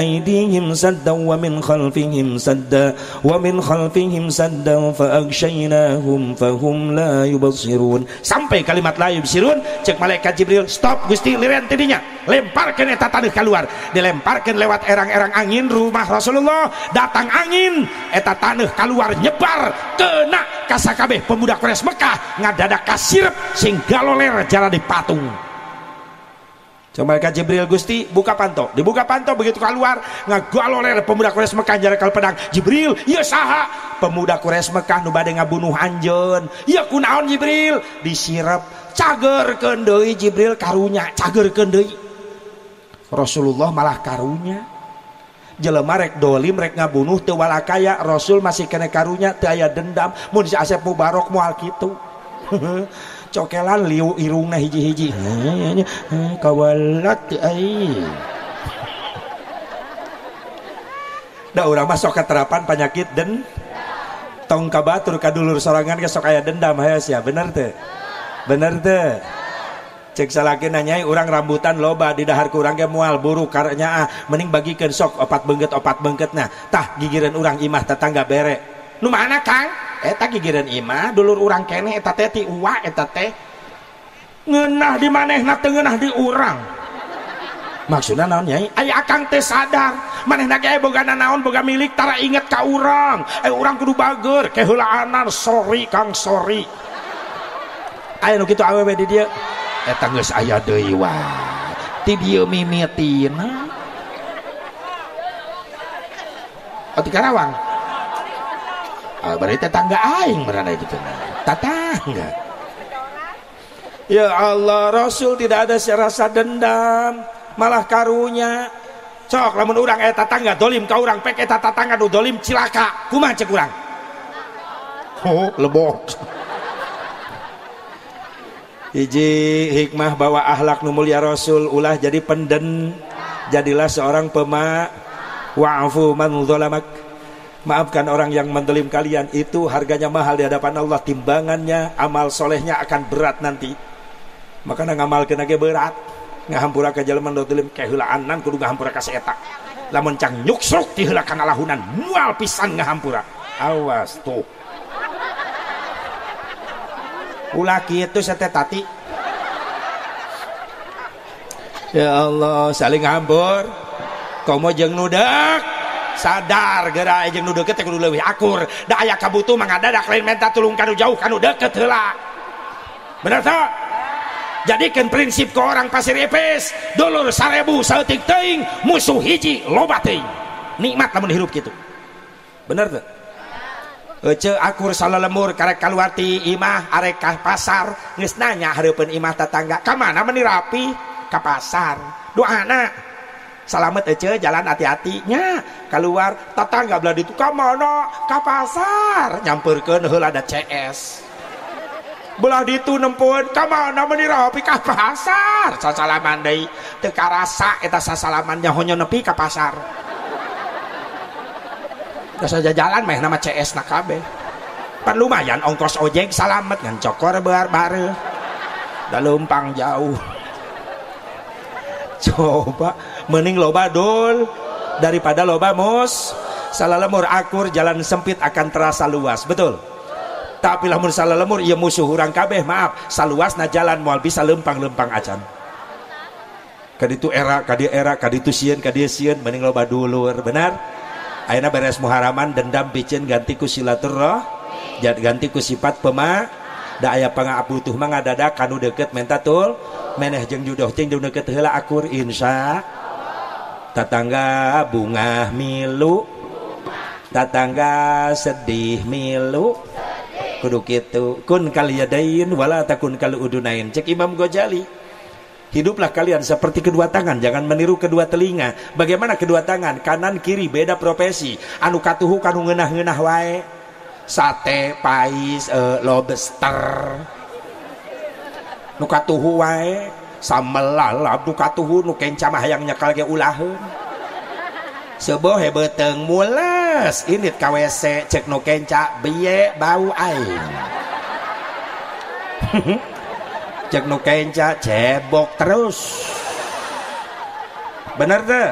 aydihim سدا ومن خلفهم سدا ومن خلفهم سدا فأغشيناهم فهم لا يبصرون sampai kalimat la yubsirun cek malaikat Jibril stop Gusti liren tidinya lemparkan eta tanah keluar dilemparkan lewat erang-erang angin rumah Rasulullah datang angin eta tanah keluar nyebar kena kasakabeh pemuda Quraisy Mekah ngadadak kasirep sing galoler jalan di patung Coba malaikat Jibril Gusti buka panto. Dibuka panto begitu keluar oleh pemuda Quraisy Mekah jarak kal pedang. Jibril, iya saha? Pemuda Quraisy Mekah nu bade ngabunuh anjeun. Iya kunaon Jibril? Disirep cager deui Jibril karunya, cager deui. Rasulullah malah karunya. jelema rek dolim rek ngabunuh teu walakaya Rasul masih kena karunya teu aya dendam mun si Asep Mubarok moal kitu [LAUGHS] cokelan liu irungna hiji-hiji kawalat ai. Da urang masuk keterapan penyakit dan tong kabatur kadulur sorangan ke sok aya dendam hayas ya bener teh. Bener teh. Cek salaki nanyai orang rambutan loba di dahar kurang ke mual buru karena ah. Mending bagikan sok opat bengket opat bengket nah tah gigiran orang imah tetangga bere nu mana kang? Eta gigireun imah dulur urang kene eta teh ti uwa eta teh ngeunah di manehna teu ngeunah di urang. Maksudna naon nyai? Aya akang teh sadar manehna ge boga naon boga milik tara inget ka urang. Eh urang kudu bager keheulaanan sorry kang sorry. Aya nu kitu awewe di dieu. Eta geus aya deui wae ti dieu mimitina. Oh, di Karawang. Ah, berarti tetangga aing berada gitu tetangga. Ya Allah Rasul tidak ada rasa dendam malah karunya. Cok lamun urang eta tangga dolim ka urang pek eta tatangga nu dolim cilaka. Kumaha cek urang? Oh lebok hiji hikmah bawa ahlak nu mulia Rasul ulah jadi penden jadilah seorang pema wa'fu man zalamak maafkan orang yang mendolim kalian. Itu harganya mahal di hadapan Allah. Timbangannya amal solehnya akan berat nanti. Maka ngamal kena ge berat. Ngahampura ke jalan dolim kehulaanan kudu ngahampura ka seeta. Lamun cang nyuksruk ti heula kana lahunan mual pisan ngahampura. Awas tuh. Ulah kitu sate tati. Ya Allah saling ngambur. Komo jeung nudak sadar gerak jeung nu deket kudu leuwih akur. Da aya kabutuh mah ngadadak lain minta tulung kanu jauh kanu deket heula. Bener tak jadikan prinsip ke orang pasir epes dulur sarebu saeutik teuing musuh hiji loba teuing. Nikmat lamun hirup gitu bener tuh Ece akur salah lemur karek keluar ti imah arek ka pasar. Geus nanya imah tetangga ka mana meni rapi? Ka pasar. Doana Selamat aja jalan hati-hatinya. Keluar tetangga belah itu ke mana ke pasar. Nyamperkan hal ada CS belah itu nempun ke mana menira ke pasar? Sasalaman deh teka rasa eta sasalamannya hanya nepi ke pasar. Gak saja jalan meh nama CS nak kabeh. Pan lumayan ongkos ojek salamet ngan cokor bar bare. Dah lumpang jauh. Coba mending loba dul. Daripada loba mus. Salah lemur akur jalan sempit akan terasa luas. Betul? Tapi lamun salah lemur ia musuh orang kabeh maaf. Saluas na jalan mual bisa lempang-lempang acan. Kadi itu era kadi era kadi itu sieun kadi sieun mending loba dulur benar? Aina beres muharaman dendam picen ganti ku silaturah ganti ku sifat pema da aya pangabutuh mah ngadadak kanu deket menta tul. Meneh jeung judoh jeung deket heula akur insya tatangga bunga milu. Tatangga sedih milu. Kudu kitu kun kaliyadain wala takun kalu udunain cek Imam Ghazali. Hiduplah kalian seperti kedua tangan jangan meniru kedua telinga. Bagaimana kedua tangan? Kanan kiri beda profesi. Anu katuhu kanu ngeunah-ngeunah wae. Sate pais uh, lobster. Nu katuhu wae sambal lalap nu katuhu nu kenca mah hayang nyekal ge ulaheun sebuah hebeteng mules. Ini KWC cek nu kenca biye bau aing. [LAUGHS] Cek nu kenca cebok terus. Bener deh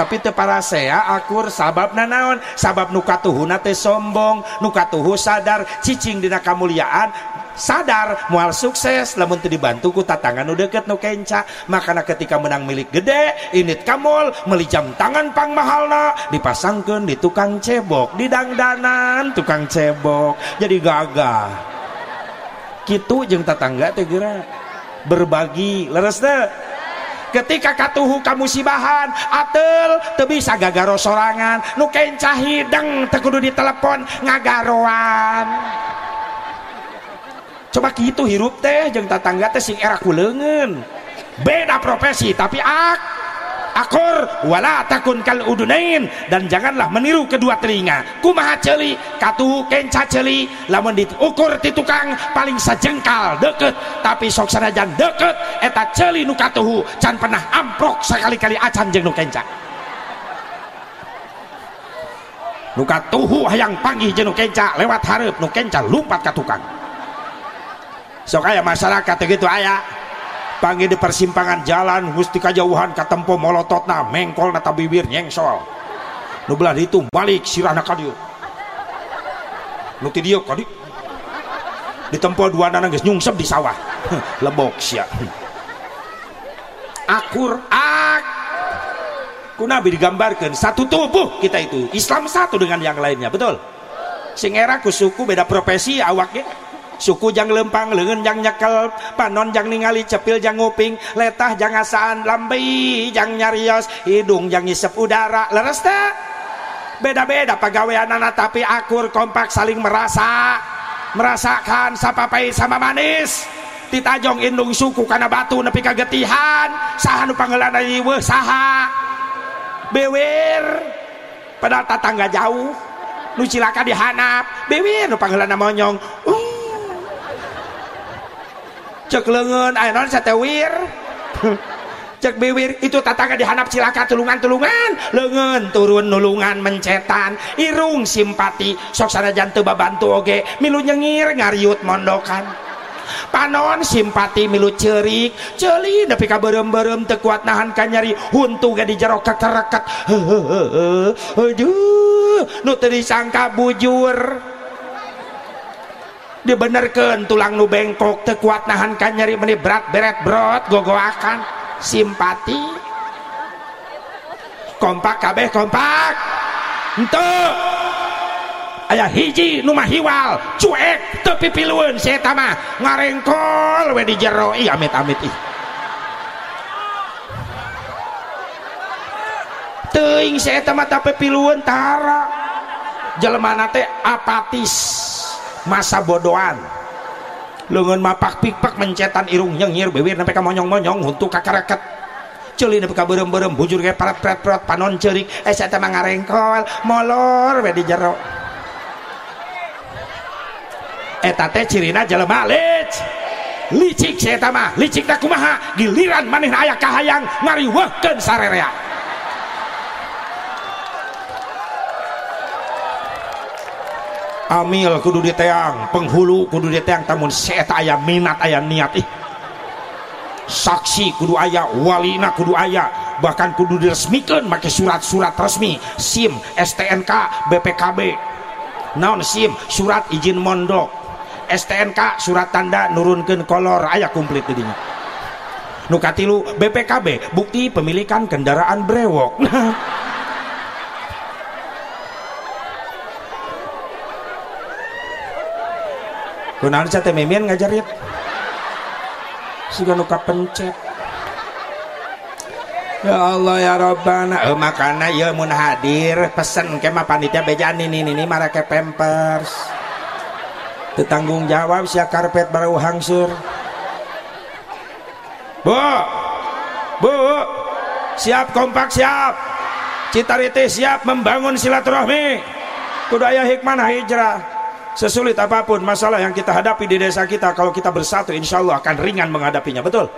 tapi teu parasea akur sabab nanaon sabab nukatuhu nate sombong nukatuhu sadar cicing dina kamuliaan sadar mual sukses. Lamun teu dibantu ku tatangan nu deket nu kenca. Makana ketika menang milik gede init kamol meli jam tangan pang mahalna. Dipasangkeun di tukang cebok di dangdanan tukang cebok. Jadi gagah. Kitu jeung tatangga teh berbagi leres deh ketika katuhu kamu sibahan atel teu bisa gagaro sorangan. Nu kencah hideng teu kudu ditelepon ngagaroan coba gitu hirup teh jeung tatangga teh sing era kuleungeun beda profesi tapi ak akur wala takun kal udunain. Dan janganlah meniru kedua telinga. Kumaha celi katu kenca celi lamun diukur di tukang paling sajengkal deket. Tapi sok sanajan deket eta celi nu katuhu can pernah amprok sekali-kali acan jeung nu kenca. Nu katuhu hayang panggih jeung nu kenca lewat hareup nu kenca lumpat ka tukang sok aya masyarakat gitu aya. Panggil di persimpangan jalan gusti kajauhan katempo molototna mengkol nata bibir nyengsol. Nu belah itu balik sirahna kadieu nu ti dieu kadi ditempo dua nana geus nyungsep di sawah. [LAUGHS] Lebok sia. Akur ak. Ku nabi digambarkan satu tubuh kita itu. Islam satu dengan yang lainnya betul? Sing era ku suku beda profesi awaknya suku jang lempang lengan jang nyekel panon jang ningali cepil jang nguping letah jang asaan lambi jang nyarios hidung jang ngisep udara. Leres tak beda-beda pegawai anak tapi akur kompak saling merasa. Merasakan sapapai sama manis. Ditajong indung suku karena batu nepi kagetihan. Saha nu panggilan ieu saha? Bewer padahal tetangga jauh. Nu cilaka dihanap. Bewer nu panggilan monyong. Uh cek lengan ayo non satewir [LAUGHS] cek biwir itu tetangga dihanap cilaka tulungan-tulungan. Lengan turun nulungan mencetan. Irung simpati sok sana jantu babantu oge. Milu nyengir ngariut mondokan. Panon simpati milu cerik. Celi nepi ka berem-berem teu kuat nahan kanyari huntu ge di jero kekereket aduh nu teu disangka bujur. Dibenerkan tulang nu bengkok tekuat nahan kan nyeri meni berat beret brot gogo akan simpati. Kompak kabeh kompak. Ente. Ayah hiji nu mah hiwal cuek tepi piluan saya tama ngarengkol we di jero. Ih amit amit ih teing saya tama tapi piluan tara. Jelema teh apatis masa bodohan. Lengan mapak pikpak mencetan irung nyengir bibir sampai ka monyong-monyong untuk kakareket celi nepi ka berem-berem bujur ge parat-parat panon cerik eh saya teh ngarengkol molor we di jero. Eta teh cirina jelema lic licik saya mah licik tak kumaha? Giliran maneh aya kahayang ngariweuhkeun sarerea amil kudu diteang penghulu kudu diteang tamun seta aya minat aya niat ih. Saksi kudu aya walina kudu aya bahkan kudu diresmikan make surat-surat resmi. SIM STNK BPKB naon SIM? Surat izin mondok. STNK surat tanda nurunkan kolor. Aya komplit jadinya nukatilu BPKB bukti pemilikan kendaraan brewok [LAUGHS] kunaon teh mimin ngajarit siga nu pencet. Ya Allah ya Rabbana. Eh, makana ya mun hadir. Pesen ke mah panitia bejaan ini ini marake pampers. Tanggung jawab sia karpet baru hangsur. Bu Bu siap kompak siap. Citariti siap membangun silaturahmi. Kudu aya hikmah hijrah sesulit apa pun masalah yang kita hadapi di desa kita kalau kita bersatu insya Allah akan ringan menghadapinya. Betul?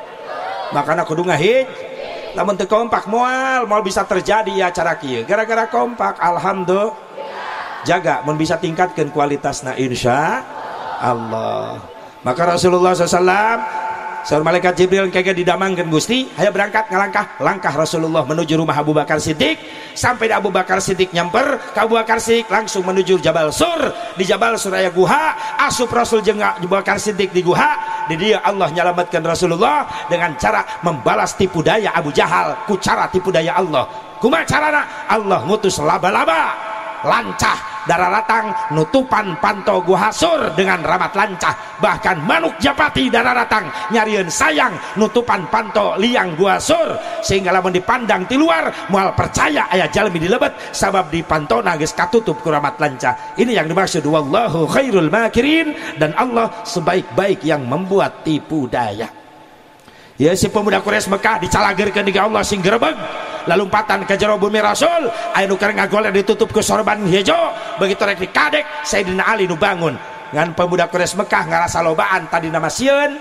Makanya kudu ngahij namun teu kompak mual bisa terjadi ya cara kieu. Gara-gara kompak alhamdulillah. Jaga mun bisa tingkatkan kualitasna insya Allah. Maka Rasulullah SAW Seorang malaikat Jibril kagak didamangkan Gusti, ayo berangkat ngalangkah langkah Rasulullah menuju rumah Abu Bakar Siddiq. Sampai di Abu Bakar Siddiq nyamper, ke Abu Bakar Siddiq langsung menuju Jabal Sur. Di Jabal Sur aya guha, asup Rasul jeung Abu Bakar Siddiq di guha. Di dia Allah nyelamatkan Rasulullah dengan cara membalas tipu daya Abu Jahal, ku cara tipu daya Allah. Kuma carana Allah ngutus laba-laba lancah darah datang nutupan panto guhasur dengan ramat lancah. Bahkan manuk japati darah datang nyarian sayang nutupan panto liang guhasur sehingga lamun dipandang di luar mual percaya ayah jalmi dilebet sabab di panto nagis katutup ku ramat lancah. Ini yang dimaksud wallahu khairul makirin dan Allah sebaik-baik yang membuat tipu daya. Ya si pemuda Quraisy Mekah dicalagerkeun di Allah sing lalumpatan ke jero bumi rasul. Aya nu keur ngagoleh ditutup ke sorban hijau. Begitu rek dikadek Sayyidina Ali nu bangun. Ngan pemuda Quraisy Mekah ngarasa lobaan tadi nama sieun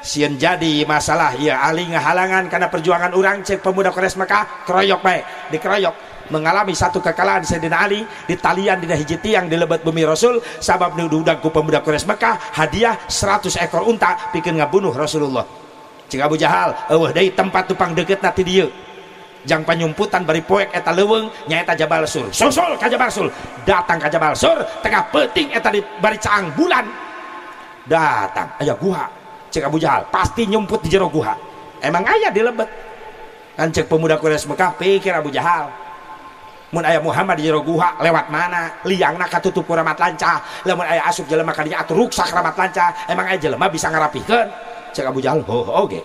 sieun jadi masalah. Ya Ali ngahalangan karena perjuangan orang cek pemuda Quraisy Mekah keroyok baik dikeroyok. Mengalami satu kekalahan Sayyidina Ali di talian di hiji tiang di lebat bumi Rasul. Sabab nududak ku pemuda Quraisy Mekah hadiah 100 ekor unta bikin ngabunuh Rasulullah. Cik Abu Jahal eueuh deui tempat tupang deket nanti dia jang penyumputan bari poek eta leweng nyaeta Jabal Sur. Susul ka Jabal Sur. Datang ka Jabal Sur tengah peting eta di bari caang bulan. Datang aya guha cek Abu Jahal pasti nyumput di jero guha. Emang aya di lebet. Kan cek pemuda Quraisy Mekah pikir Abu Jahal. Mun aya Muhammad di jero guha lewat mana? Liangna katutup ku ramat lanca. Lamun aya asup jelema ka dinya atuh ruksak ramat lanca. Emang aya jelema bisa ngarapikeun? Cek Abu Jahal oh oke okay.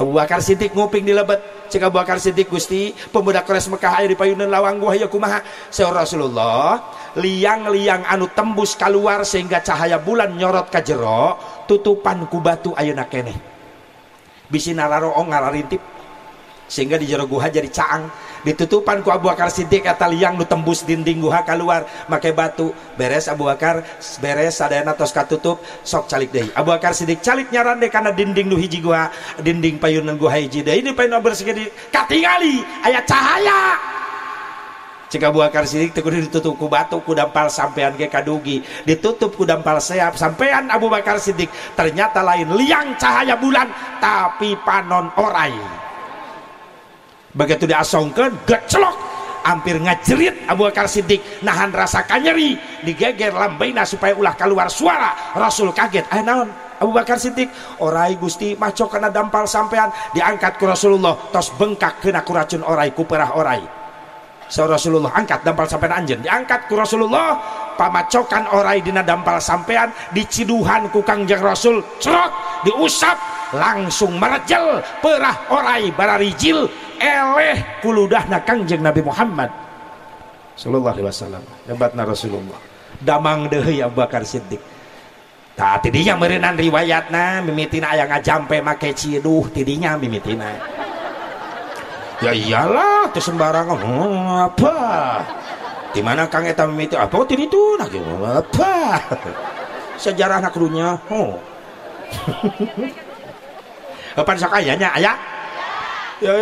Abu Bakar Siddiq nguping di lebet cek Abu Bakar Siddiq Gusti pemuda keres Mekah ayo di payunan lawang gua ya kumaha? Seor Rasulullah liang-liang anu tembus keluar sehingga cahaya bulan nyorot ke jero tutupan ku batu ayeuna keneh. Bisi nararo ong ngalarintip sehingga di jero guha jadi caang ditutupan ku Abu Bakar Siddiq kata liang nu tembus dinding guha keluar make batu beres Abu Bakar beres sadayana tos katutup sok calik deh. Abu Bakar Siddiq calik nyaran deh karena dinding nu hiji guha dinding payunan guha hiji deh. Ini payunan bersih katingali ayat cahaya. Cik Abu Bakar Siddiq teu ditutup ku batu ku dampal sampean ke kadugi. Ditutup ku dampal seap sampean Abu Bakar Siddiq ternyata lain liang cahaya bulan tapi panon orai begitu diasongkan geclok hampir ngajerit Abu Bakar Siddiq nahan rasa kanyeri. Digeger lambaina supaya ulah keluar suara. Rasul kaget eh naon Abu Bakar Siddiq? Orai Gusti maco karena dampal sampean. Diangkat ke Rasulullah tos bengkak kena kuracun orai ku perah orai. So Rasulullah angkat dampal sampean anjen diangkat ku Rasulullah pamacokan orai dina dampal sampean diciduhan ku kangjeng Rasul cerot diusap langsung merejel perah orai bararijil eleh kuludahna kangjeng Nabi Muhammad. Sallallahu alaihi wasallam. Hebatna Rasulullah. Damang deui Abu Bakar Siddiq. Tah tidinya meureunnan riwayatna mimitina aya ngajampe make ciduh tidinya mimitina. Ya iyalah teu sembarangan. Oh, apa di mana Kang eta mimiti? Apa oh, tadi itu nah apa? Sejarah anak dunia oh. [LAUGHS] Apa sok ayahnya ayah ya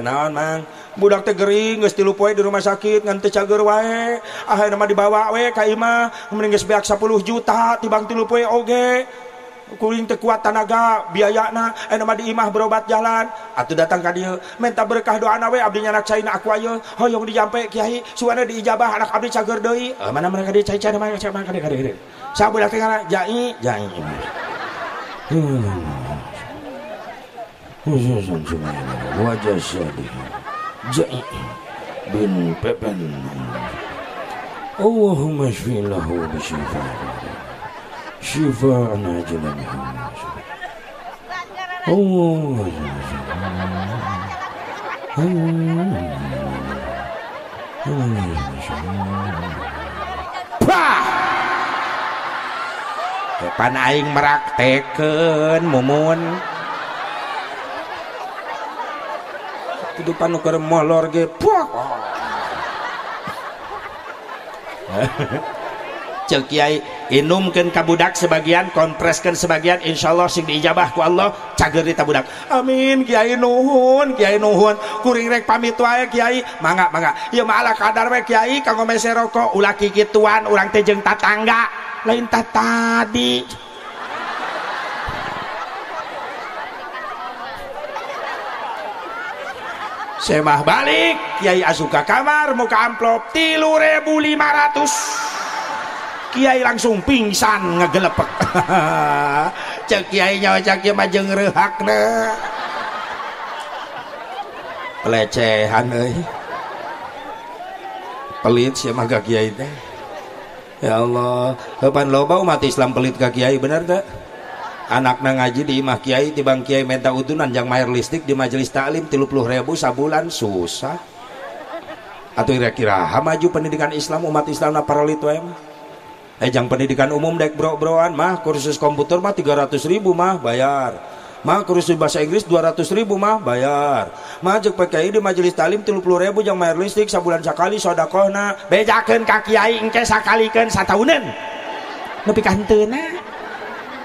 enaon mang? Budak teh gering geus tilu poe di rumah sakit ngan teu cager wae. Akhirna mah dibawa we ka imah. Mending geus beak 10 juta tibang tilu poe oge kuring teu kuat tanaga biayana aya mah di imah berobat jalan. Atuh datang ka dieu minta berkah doana we abdi anak caina aku ayeuna hoyong dijampe kiai suana diijabah anak abdi cager deui. Uh, mana mereka di cai-cai mana cai mana kade kade sabudak teh jai jai. Hmm. Khususan wajah syadih Jai bin Pepen. Allahumma shfilahu bisyifa Shivana Jalanhama. Oh, oh, oh, oh. aing meraktekeun mumun. Kudu panu molor ge. [LAUGHS] cek kiai inumkeun ka budak sebagian kompreskeun sebagian insyaallah sing diijabah ku Allah cager di budak. Amin kiai nuhun kiai nuhun. Kuring rek pamit wae kiai. Mangga mangga. Mah ala kadar we kiai kanggo mese rokok. Ulah kikituan urang teh jeung tatangga. Lain tak tadi. Semah balik Kiai asuka kamar muka amplop tilu ribu lima ratus Kiai langsung pingsan ngegelepek. [LAUGHS] Cek Kiai nyawa cek Kiai majeng rehak pelecehan euy. Pelit sih mah Kiai teh. Ya Allah kapan loba umat Islam pelit ka Kiai bener tak anakna ngaji di imah kiai tibang kiai minta utunan yang mayar listrik di majelis taklim tilu puluh ribu sabulan susah. Atau kira-kira maju pendidikan Islam umat Islam na paralit wae mah eh jang pendidikan umum dek bro-broan mah kursus komputer mah 300 ribu mah bayar. Mah kursus bahasa Inggris 200 ribu mah bayar. Mah jek PKI di majelis talim 30 ribu yang mayar listrik sabulan sekali sodakohna. Bejakeun ka kiai engke sakalikeun satahunan nepi kanteuna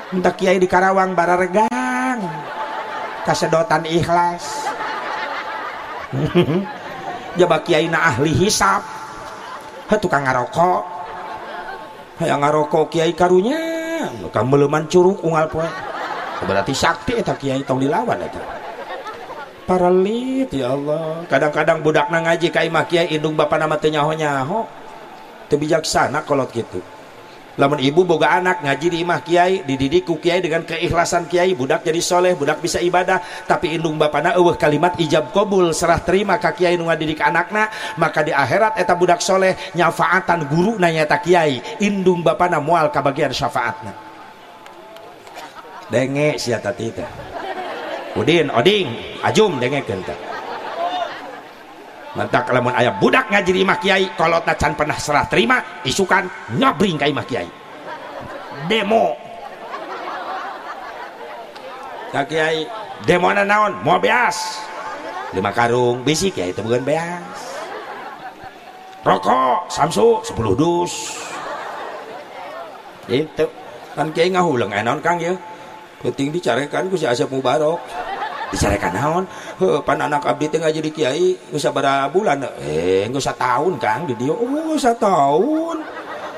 minta kiai di Karawang bararegang kasedotan ikhlas. [LAUGHS] Jaba kiai na ahli hisap. Tukang ngarokok yang ngarokok kiai karunya. Kamu meleman curug ungal poe. Berarti sakti eta kiai tong dilawan eta. Paralit ya Allah. Kadang-kadang budak na ngaji ka imah kiai indung bapak nama teu nyaho-nyaho. Teu bijaksana kolot gitu lamun ibu boga anak ngaji di imah kiai dididik ku kiai dengan keikhlasan kiai budak jadi soleh budak bisa ibadah. Tapi indung bapana eueuh kalimat ijab kabul serah terima ka kiai nu ngadidik anakna maka di akhirat eta budak soleh nyafaatan guru nanya tak kiai. Indung bapana mual ka bagian syafaatna. Denge tati teh. Udin oding ajum denge kenta Mantak lamun ayah budak ngaji di kiai kalau can pernah serah terima isukan nyabring imah kiai. Demo. Kak kiai demo na naon? Mau beas. Lima karung bisi kiai itu bukan beas. Rokok samsu sepuluh dus. Itu kan kiai ngahulang enon kang ya? Penting dicarikan ku si Asep Mubarok dicarekan naon? Pan anak abdi teh jadi kiai geus pada bulan eh, eh geus sataun tahun kang di dia oh usah tahun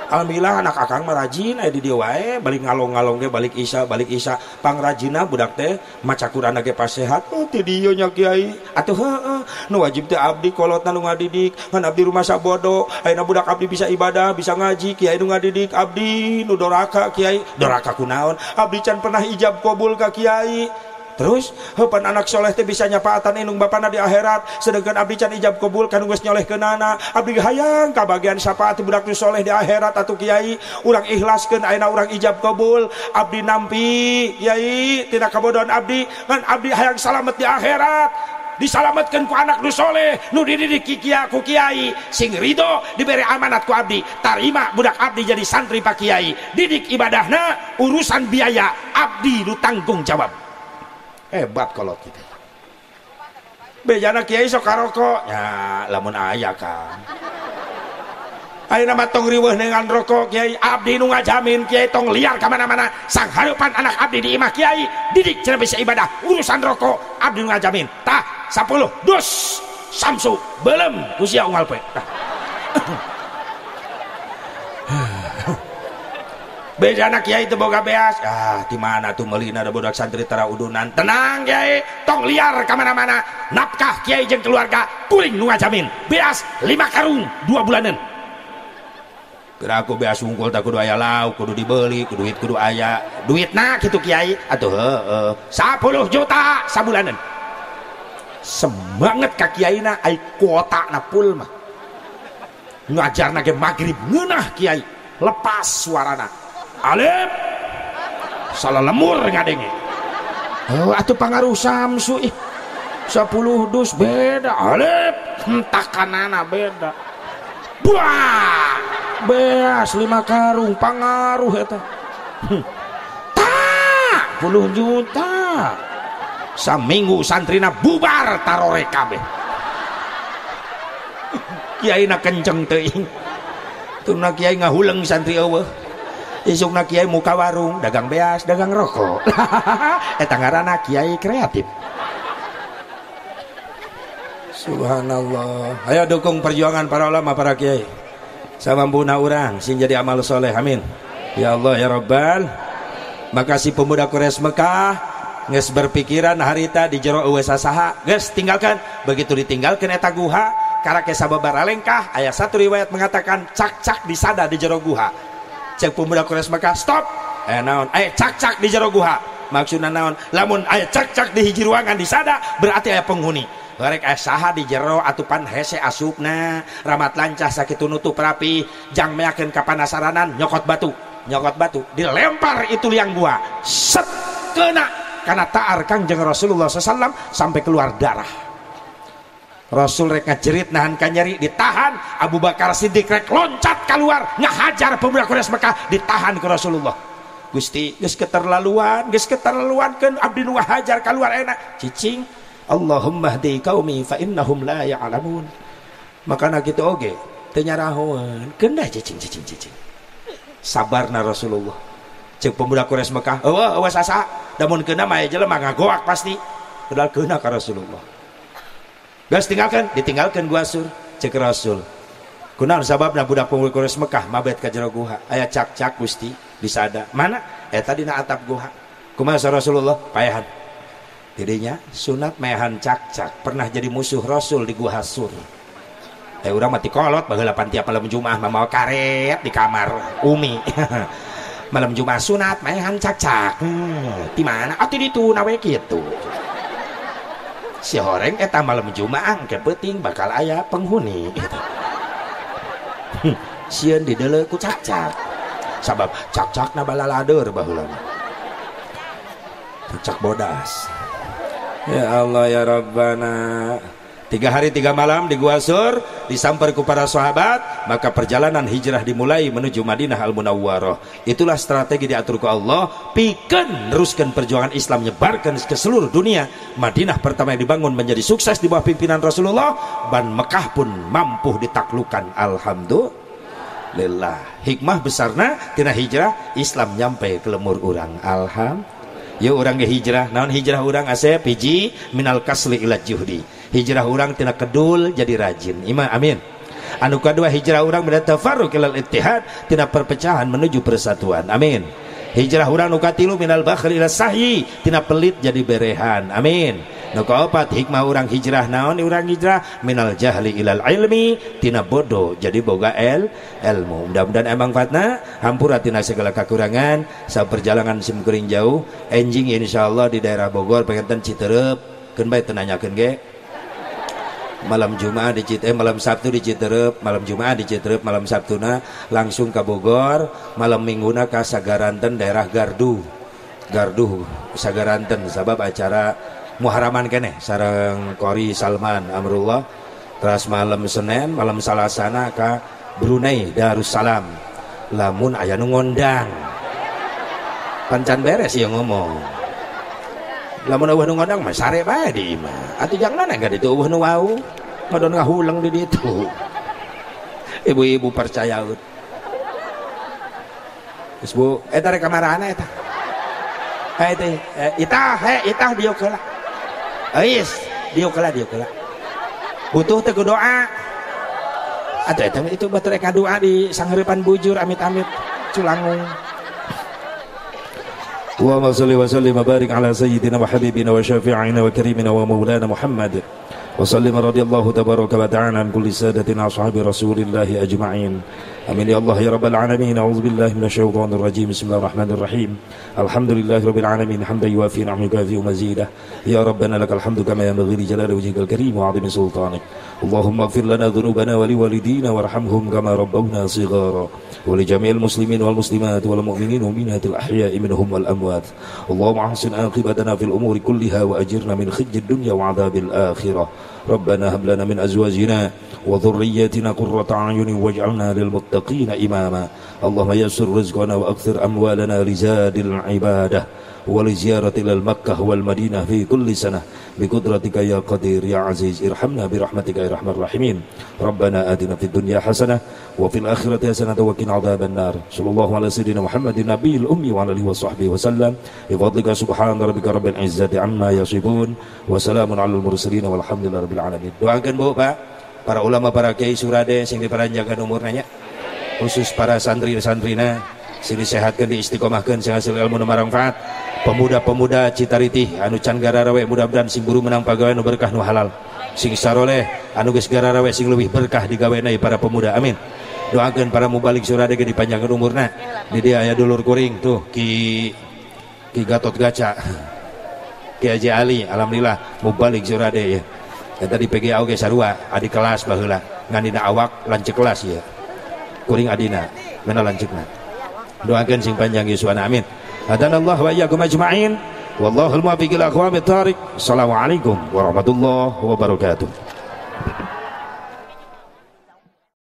alhamdulillah anak akang mah rajin aya di dieu wae. Balik ngalong ngalong ge balik isya balik isya. Pangrajina budak teh maca Quran ge pas sehat oh ti dieu nya kiai. Atuh heeh nu wajib teh abdi kolotna nu ngadidik. Ngan abdi rumah sabodo. Ayeuna budak abdi bisa ibadah bisa ngaji. Kiai nu ngadidik abdi nu doraka kiai. Doraka kunaon abdi can pernah ijab kabul ka kiai. Terus hepan anak soleh teh bisa nyapaatan inung bapana di akhirat. Sedangkan abdi can ijab kabul kan geus nyoleh ke nana. Abdi hayang ka bagian syafaat budak nu soleh di akhirat atau kiai. Urang ikhlaskeun ayeuna urang ijab kabul. Abdi nampi kiai tidak kabodohan abdi. Kan abdi hayang salamet di akhirat. Disalamatkan ku anak nu soleh nu dididik kikia ku kiai. Sing ridho diberi amanat ku abdi. Tarima budak abdi jadi santri pak kiai. Didik ibadahna urusan biaya. Abdi nu tanggung jawab hebat kalau kita. Bejana kiai sok karoko. Ya lamun ayah kan. Ayo nama tong riweh dengan rokok kiai. Abdi nu ngajamin kiai tong liar ke mana-mana sang harapan anak abdi di imah kiai. Didik cina bisa ibadah. Urusan rokok abdi nu ngajamin. Tah sepuluh dus samsu belum usia ungal pe [COUGHS] beda anak kiai itu boga beas. Ah di mana tuh melina ada budak santri tara udunan? Tenang kiai. Tong liar ke mana-mana nafkah kiai jeng keluarga? Kuring nu ngajamin. Beas lima karung dua bulanan. Kira aku beas unggul tak kudu aya lauk kudu dibeli kudu duit kudu aya. Duit nak gitu kiai. Atuh heeh uh, 10 juta sabulanan. Semangat ka kiai na ai kuota na pul mah. Ngajar nage maghrib ngeunah kiai. Lepas suarana alif. Salah lemur ngadenge oh atuh pangaruh samsu ih. 10 dus beda. Alip entah kanana beda. Buah. Beas lima karung. Pangaruh eta. Hmm. tak puluh juta. Saminggu santrina bubar tarore kabeh. Kiai na kenceng teuing tuna kiai ngahuleng santri eueuh isuk na kiai muka warung dagang beas dagang rokok. [LAUGHS] Eta ngaranna kiai kreatif. Subhanallah. Ayo dukung perjuangan para ulama para kiai. Sama buna orang sing jadi amal soleh amin. Ya Allah ya Rabbal. Makasih pemuda Quraisy Mekah. Nges berpikiran harita di jero uwe saha nges tinggalkan. Begitu ditinggalkan eta guha karena kisah lengkah ayat satu riwayat mengatakan cak-cak disada di jero guha cek pemuda Quraisy Mekah stop. Eh naon eh cak-cak di jero guha. Maksudnya naon lamun ayat cak-cak di hiji ruangan disada berarti ayat penghuni. Barek eh saha di jero atupan hese asupna. Ramat lancah sakit nutup rapi jang meyakin kapanasaranan nyokot batu. Nyokot batu dilempar itu liang gua set kena. Karena taar kangjeng Rasulullah SAW sampai keluar darah Rasul rek ngajerit nahan kanyari ditahan. Abu Bakar Siddiq rek loncat keluar ngahajar pemuda Quraisy Mekah ditahan ke Rasulullah. Gusti geus keterlaluan geus keterlaluan kan abdi nu hajar keluar enak. Cicing Allahumma hdi qaumi fa innahum la ya'lamun. Makana kitu oge teu nyarahoan kena cicing cicing cicing. Sabarna Rasulullah. Cek pemuda Quraisy Mekah eueuh eueuh sasa damun kena mah jelema ngagoak pasti. Padahal kena ka Rasulullah gas tinggalkan ditinggalkan gua sur. Cek Rasul. Kunaon sababna budak pemuda Quraisy Mekah mabet ka jero guha. Aya cak-cak Gusti disada. Mana? Eta dina atap guha. Kumaha Rasulullah? Payahan. Dirinya sunat mehan cak-cak. Pernah jadi musuh Rasul di gua Hasur eh udah mati kolot baheula tiap malam Jumat mau karet di kamar Umi. [LAUGHS] Malam Jumat sunat mehan cak-cak. Hmm, di mana? Atuh ditu nawe kitu si horeng eta malam Jumat ke penting bakal ayah penghuni. Gitu. sieun di dele ku cak-cak. Sabab cak-cak na balalader baheula cak bodas. Ya Allah ya Rabbana Tiga hari tiga malam di Gua Sur disamper kepada sahabat maka perjalanan hijrah dimulai menuju Madinah Al Munawwaroh itulah strategi diatur ke Allah piken teruskan perjuangan Islam nyebarkan ke seluruh dunia. Madinah pertama yang dibangun menjadi sukses di bawah pimpinan Rasulullah dan Mekah pun mampu ditaklukkan Alhamdulillah. Hikmah besarnya tina hijrah Islam nyampe ke lemur orang Alhamdulillah yuk orang ke hijrah. Naon hijrah orang asep? Hiji minal kasli ila juhdi hijrah orang tina kedul jadi rajin. Iman amin. Anu kedua hijrah orang min tafarruq ilal ittihad tina perpecahan menuju persatuan. Amin. Hijrah orang nu katilu minal bakhri ila sahyi tina pelit jadi berehan. Amin. Nu kaopat hikmah orang hijrah naon orang hijrah? Minal jahli ilal ilmi tina bodoh jadi boga el ilmu mudah-mudahan emang fatna hampura tina segala kekurangan sa perjalanan sim kuring jauh. Enjing insyaallah di daerah Bogor pengen Citerep keun bae tenanyakeun ge malam Jumat di Citerep, eh, malam Sabtu di Citerep, malam Jumat di Citerep, malam Sabtuna langsung ke Bogor, malam Mingguna ke Sagaranten daerah Gardu. Gardu Sagaranten sabab acara muharaman kene sarang Kori Salman Amrullah. Terus malam Senin malam Salasana ke Brunei Darussalam. Lamun ayah ngondang. Pancan beres ya ngomong lamun eueuh nu ngondang mah sare bae di imah atuh jangan enggak ditu eueuh nu wau ngadon ngahulang di ditu [LAUGHS] ibu-ibu percaya ut Terus bu, eta rek kamarana eta. Eh, teh, itah, he, itah kalah. Ais, dia kala dia kala. Butuh teh doa. Ada itu itu batu reka doa di sangharipan bujur amit-amit culangung. اللهم صل وسلم وبارك على سيدنا وحبيبنا وشفيعنا وكريمنا ومولانا محمد. وسلم رضي الله تبارك وتعالى عن كل سادة أصحاب رسول الله أجمعين. أمين. يا الله يا رب العالمين. أعوذ بالله من الشيطان الرجيم. بسم الله الرحمن الرحيم. الحمد لله رب العالمين. حمدا يوافي نعمه يكافي مزيده يا ربنا لك الحمد كما ينبغي لجلال وجهك الكريم وعظيم سلطانك. اللهم اغفر لنا ذنوبنا ولوالدينا وارحمهم كما ربونا صغارا. ولجميع المسلمين والمسلمات والمؤمنين ومنهم الأحياء منهم والأموات. اللهم أحسن عاقبتنا في الأمور كلها وأجرنا من خزي الدنيا وعذاب الآخرة. ربنا هب لنا من أزواجنا وذرياتنا قرة أعين واجعلنا للمتقين إماما. اللهم يسر رزقنا وأكثر أموالنا لزاد العبادة ولزيارة إلى المكة والمدينة في كل سنة. بقدرتك يا قدير يا عزيز ارحمنا برحمتك يا رحمن الراحمين. ربنا آتنا في الدنيا حسنة وفي الآخرة حسنة وقنا عذاب النار. صلى الله على سيدنا محمد النبي الأمي وعلى آله وصحبه وسلم. بفضلك سبحان ربك رب العزة عما يصفون وسلام على المرسلين والحمد لله رب العالمين. doakan Bu para ulama para kiai surade sing diparanjakan umurnya khusus para santri santrina sing disehatkan diistiqomahkan sing hasil ilmu manfaat pemuda-pemuda Citariti anu can gararawe mudah-mudahan sing menang pagawe nu berkah nu halal. Sing saroleh anu geus gararawe sing lebih berkah digaweana para pemuda. Amin. Doakan para mubalik surade ge dipanjangkeun umurna. Di dia aya dulur kuring tuh ki ki Gatot Gaca [LAUGHS] ki Haji Ali alhamdulillah mubalik surade ya dan tadi PGA oge sarua adik kelas baheula ngan dina awak lancek kelas ya. Kuring adina mana doakan sing panjang yuswana amin. Hadanallah wa iyyakum ajma'in. Wallahul muwaffiq ila aqwamit thariq. Assalamualaikum warahmatullahi wabarakatuh